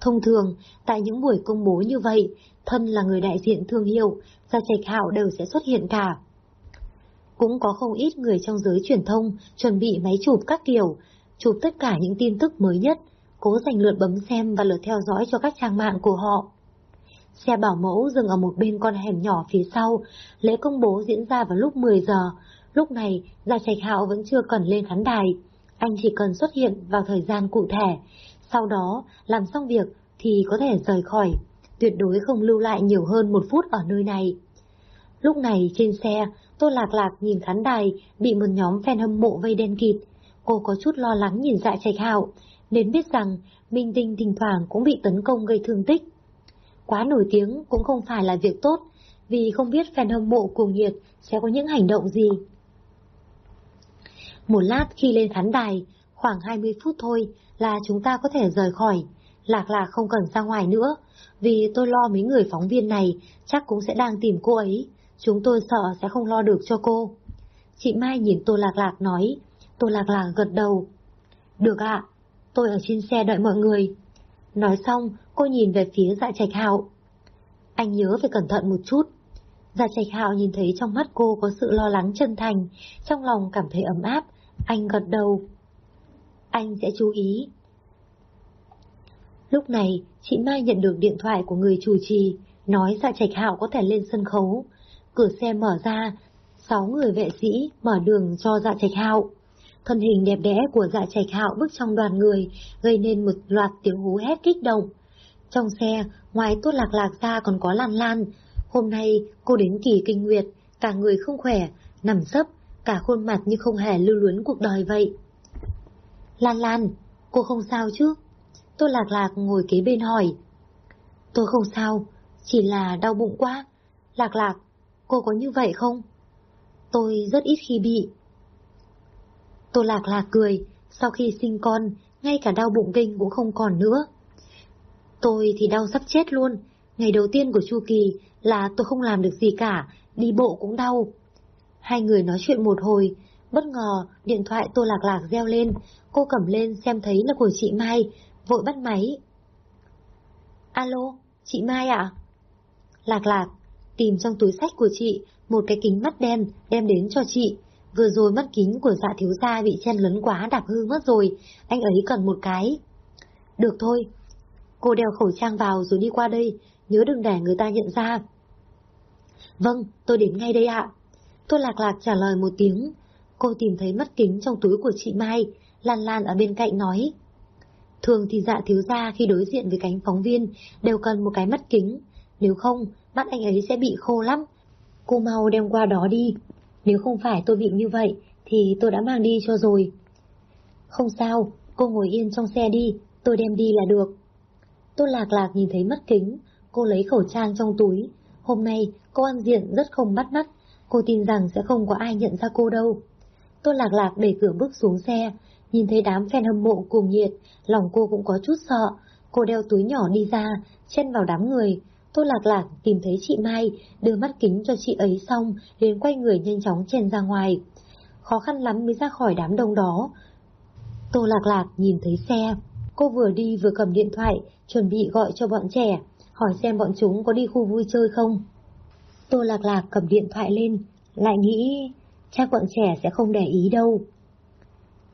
Thông thường, tại những buổi công bố như vậy, thân là người đại diện thương hiệu, dạ trạch hạo đều sẽ xuất hiện cả. Cũng có không ít người trong giới truyền thông chuẩn bị máy chụp các kiểu, chụp tất cả những tin tức mới nhất, cố dành lượt bấm xem và lượt theo dõi cho các trang mạng của họ. Xe bảo mẫu dừng ở một bên con hẻm nhỏ phía sau, lễ công bố diễn ra vào lúc 10 giờ, Lúc này, Gia Trạch Hạo vẫn chưa cần lên khán đài, anh chỉ cần xuất hiện vào thời gian cụ thể, sau đó làm xong việc thì có thể rời khỏi, tuyệt đối không lưu lại nhiều hơn một phút ở nơi này. Lúc này trên xe, Tô Lạc Lạc nhìn khán đài bị một nhóm fan hâm mộ vây đen kịt, cô có chút lo lắng nhìn Dạ Trạch Hạo, nên biết rằng Minh Tinh thỉnh thoảng cũng bị tấn công gây thương tích. Quá nổi tiếng cũng không phải là việc tốt, vì không biết fan hâm mộ cuồng nhiệt sẽ có những hành động gì. Một lát khi lên khán đài, khoảng 20 phút thôi là chúng ta có thể rời khỏi. Lạc lạc không cần ra ngoài nữa, vì tôi lo mấy người phóng viên này chắc cũng sẽ đang tìm cô ấy. Chúng tôi sợ sẽ không lo được cho cô. Chị Mai nhìn tôi Lạc Lạc nói, tôi Lạc Lạc gật đầu. Được ạ, tôi ở trên xe đợi mọi người. Nói xong, cô nhìn về phía dạ trạch hạo. Anh nhớ phải cẩn thận một chút. Dạ trạch hạo nhìn thấy trong mắt cô có sự lo lắng chân thành, trong lòng cảm thấy ấm áp, anh gật đầu. Anh sẽ chú ý. Lúc này, chị Mai nhận được điện thoại của người chủ trì, nói dạ trạch hạo có thể lên sân khấu. Cửa xe mở ra, sáu người vệ sĩ mở đường cho dạ trạch hạo. Thân hình đẹp đẽ của dạ trạch hạo bước trong đoàn người, gây nên một loạt tiếng hú hét kích động. Trong xe, ngoài tốt lạc lạc ra còn có lan lan. Hôm nay cô đến kỳ kinh nguyệt, cả người không khỏe, nằm sấp, cả khuôn mặt như không hề lưu luyến cuộc đời vậy. Lan Lan, cô không sao chứ? Tôi lạc lạc ngồi kế bên hỏi. Tôi không sao, chỉ là đau bụng quá. Lạc lạc, cô có như vậy không? Tôi rất ít khi bị. Tôi lạc lạc cười, sau khi sinh con, ngay cả đau bụng kinh cũng không còn nữa. Tôi thì đau sắp chết luôn, ngày đầu tiên của chu kỳ là tôi không làm được gì cả, đi bộ cũng đau. Hai người nói chuyện một hồi, bất ngờ điện thoại tô lạc lạc reo lên, cô cầm lên xem thấy là của chị Mai, vội bắt máy. Alo, chị Mai ạ? Lạc lạc, tìm trong túi sách của chị một cái kính mắt đen đem đến cho chị. Vừa rồi mắt kính của dạ thiếu gia bị chen lấn quá đạp hư mất rồi, anh ấy cần một cái. Được thôi. Cô đeo khẩu trang vào rồi đi qua đây, nhớ đừng để người ta nhận ra. Vâng, tôi đến ngay đây ạ. Tôi lạc lạc trả lời một tiếng. Cô tìm thấy mắt kính trong túi của chị Mai, Lan Lan ở bên cạnh nói. Thường thì dạ thiếu gia khi đối diện với cánh phóng viên đều cần một cái mắt kính, nếu không, mắt anh ấy sẽ bị khô lắm. Cô mau đem qua đó đi, nếu không phải tôi bị như vậy thì tôi đã mang đi cho rồi. Không sao, cô ngồi yên trong xe đi, tôi đem đi là được. Tôi lạc lạc nhìn thấy mắt kính, cô lấy khẩu trang trong túi. Hôm nay cô ăn diện rất không bắt mắt, cô tin rằng sẽ không có ai nhận ra cô đâu. Tôi lạc lạc đẩy cửa bước xuống xe, nhìn thấy đám fan hâm mộ cuồng nhiệt, lòng cô cũng có chút sợ. Cô đeo túi nhỏ đi ra, chen vào đám người. Tôi lạc lạc tìm thấy chị Mai, đưa mắt kính cho chị ấy xong, liền quay người nhanh chóng chen ra ngoài. Khó khăn lắm mới ra khỏi đám đông đó. tô lạc lạc nhìn thấy xe. Cô vừa đi vừa cầm điện thoại, chuẩn bị gọi cho bọn trẻ, hỏi xem bọn chúng có đi khu vui chơi không. Tô lạc lạc cầm điện thoại lên, lại nghĩ cha bọn trẻ sẽ không để ý đâu.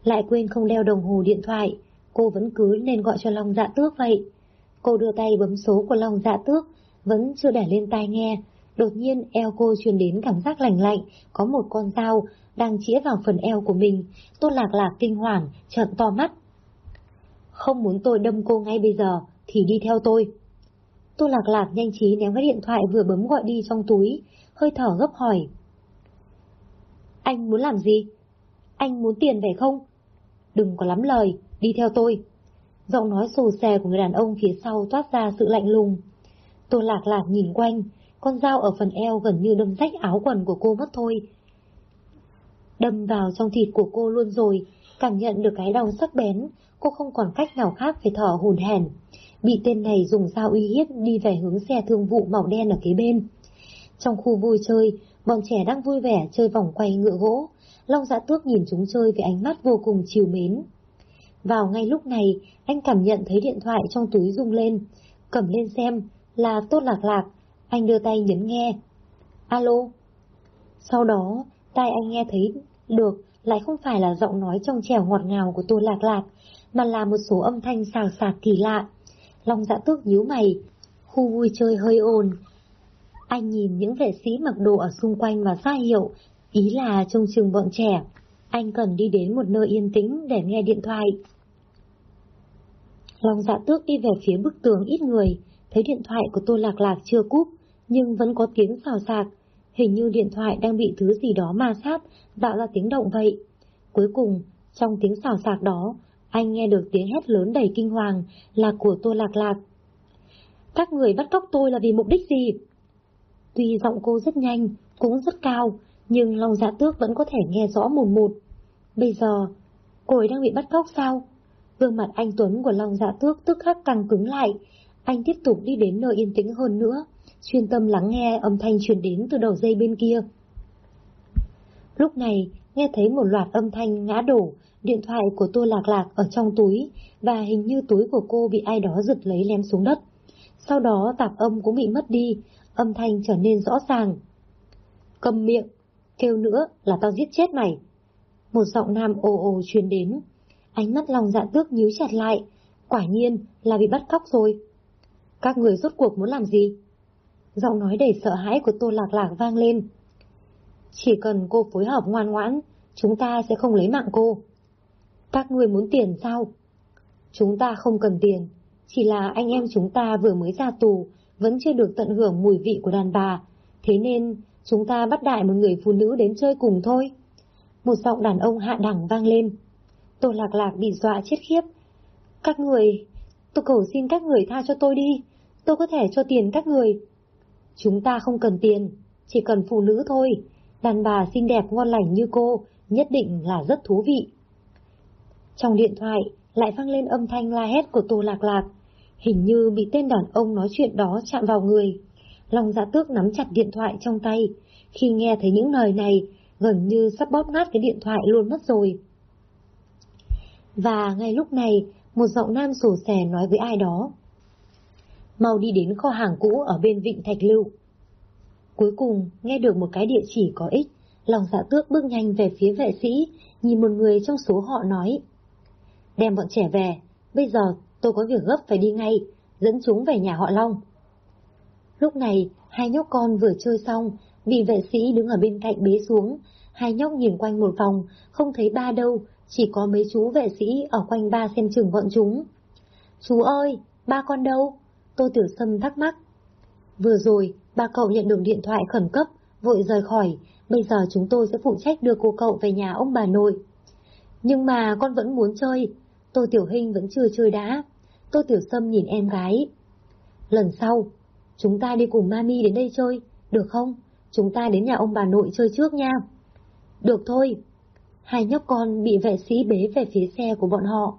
Lại quên không đeo đồng hồ điện thoại, cô vẫn cứ nên gọi cho Long Dạ Tước vậy. Cô đưa tay bấm số của Long Dạ Tước, vẫn chưa để lên tai nghe. Đột nhiên eo cô truyền đến cảm giác lành lạnh, có một con dao đang chĩa vào phần eo của mình. Tô Lạc Lạc kinh hoàng, trợn to mắt. Không muốn tôi đâm cô ngay bây giờ, thì đi theo tôi. Tô Lạc Lạc nhanh trí ném cái điện thoại vừa bấm gọi đi trong túi, hơi thở gấp hỏi. Anh muốn làm gì? Anh muốn tiền phải không? Đừng có lắm lời, đi theo tôi. Giọng nói xù xè của người đàn ông phía sau toát ra sự lạnh lùng. Tô Lạc Lạc nhìn quanh, con dao ở phần eo gần như đâm rách áo quần của cô mất thôi. Đâm vào trong thịt của cô luôn rồi, cảm nhận được cái đau sắc bén, cô không còn cách nào khác phải thở hùn hèn. Bị tên này dùng dao uy hiếp đi về hướng xe thương vụ màu đen ở kế bên. Trong khu vui chơi, bọn trẻ đang vui vẻ chơi vòng quay ngựa gỗ. Long dạ tước nhìn chúng chơi với ánh mắt vô cùng chiều mến. Vào ngay lúc này, anh cảm nhận thấy điện thoại trong túi rung lên. Cầm lên xem, là tốt lạc lạc. Anh đưa tay nhấn nghe. Alo? Sau đó, tai anh nghe thấy được lại không phải là giọng nói trong trẻo ngọt ngào của tôi lạc lạc, mà là một số âm thanh xào xạc kỳ lạ. Long dạ tước nhíu mày, khu vui chơi hơi ồn. Anh nhìn những vệ sĩ mặc đồ ở xung quanh và ra hiệu, ý là trông chừng bọn trẻ. Anh cần đi đến một nơi yên tĩnh để nghe điện thoại. Long dạ tước đi về phía bức tường ít người, thấy điện thoại của tôi lạc lạc chưa cúp, nhưng vẫn có tiếng xào xạc. Hình như điện thoại đang bị thứ gì đó ma sát, tạo ra tiếng động vậy. Cuối cùng, trong tiếng xào xạc đó, anh nghe được tiếng hét lớn đầy kinh hoàng là của Tô lạc lạc. Các người bắt cóc tôi là vì mục đích gì? Tuy giọng cô rất nhanh, cũng rất cao, nhưng lòng dạ tước vẫn có thể nghe rõ mồm một. Bây giờ, cô ấy đang bị bắt cóc sao? Gương mặt anh Tuấn của Long Dạ Tước tức khắc càng cứng lại. Anh tiếp tục đi đến nơi yên tĩnh hơn nữa, chuyên tâm lắng nghe âm thanh truyền đến từ đầu dây bên kia. Lúc này, nghe thấy một loạt âm thanh ngã đổ, điện thoại của tôi lạc lạc ở trong túi, và hình như túi của cô bị ai đó giật lấy lém xuống đất. Sau đó tạp âm cũng bị mất đi, âm thanh trở nên rõ ràng. Cầm miệng, kêu nữa là tao giết chết mày. Một giọng nam ồ ồ truyền đến. Ánh mắt lòng dạ tước nhíu chặt lại. Quả nhiên là bị bắt cóc rồi. Các người rốt cuộc muốn làm gì? Giọng nói đầy sợ hãi của Tô Lạc Lạc vang lên. Chỉ cần cô phối hợp ngoan ngoãn, chúng ta sẽ không lấy mạng cô. Các người muốn tiền sao? Chúng ta không cần tiền, chỉ là anh em chúng ta vừa mới ra tù, vẫn chưa được tận hưởng mùi vị của đàn bà, thế nên chúng ta bắt đại một người phụ nữ đến chơi cùng thôi. Một giọng đàn ông hạ đẳng vang lên. Tô Lạc Lạc bị dọa chết khiếp. Các người, tôi cầu xin các người tha cho tôi đi, tôi có thể cho tiền các người. Chúng ta không cần tiền, chỉ cần phụ nữ thôi, đàn bà xinh đẹp ngon lành như cô, nhất định là rất thú vị. Trong điện thoại lại vang lên âm thanh la hét của Tô Lạc Lạc, hình như bị tên đàn ông nói chuyện đó chạm vào người. Lòng dạ tước nắm chặt điện thoại trong tay, khi nghe thấy những lời này, gần như sắp bóp nát cái điện thoại luôn mất rồi. Và ngay lúc này, một giọng nam sổ sẻ nói với ai đó. Mau đi đến kho hàng cũ ở bên vịnh Thạch Lưu. Cuối cùng, nghe được một cái địa chỉ có ích, lòng dạ tước bước nhanh về phía vệ sĩ, nhìn một người trong số họ nói. Đem bọn trẻ về, bây giờ tôi có việc gấp phải đi ngay, dẫn chúng về nhà họ Long. Lúc này, hai nhóc con vừa chơi xong, vì vệ sĩ đứng ở bên cạnh bế xuống, hai nhóc nhìn quanh một vòng, không thấy ba đâu, chỉ có mấy chú vệ sĩ ở quanh ba xem chừng bọn chúng. Chú ơi, ba con đâu? Tô Tiểu Sâm thắc mắc. Vừa rồi, ba cậu nhận được điện thoại khẩn cấp, vội rời khỏi, bây giờ chúng tôi sẽ phụ trách đưa cô cậu về nhà ông bà nội. Nhưng mà con vẫn muốn chơi, Tô Tiểu Hinh vẫn chưa chơi đã. Tô Tiểu Sâm nhìn em gái. Lần sau, chúng ta đi cùng Mami đến đây chơi, được không? Chúng ta đến nhà ông bà nội chơi trước nha. Được thôi. Hai nhóc con bị vệ sĩ bế về phía xe của bọn họ.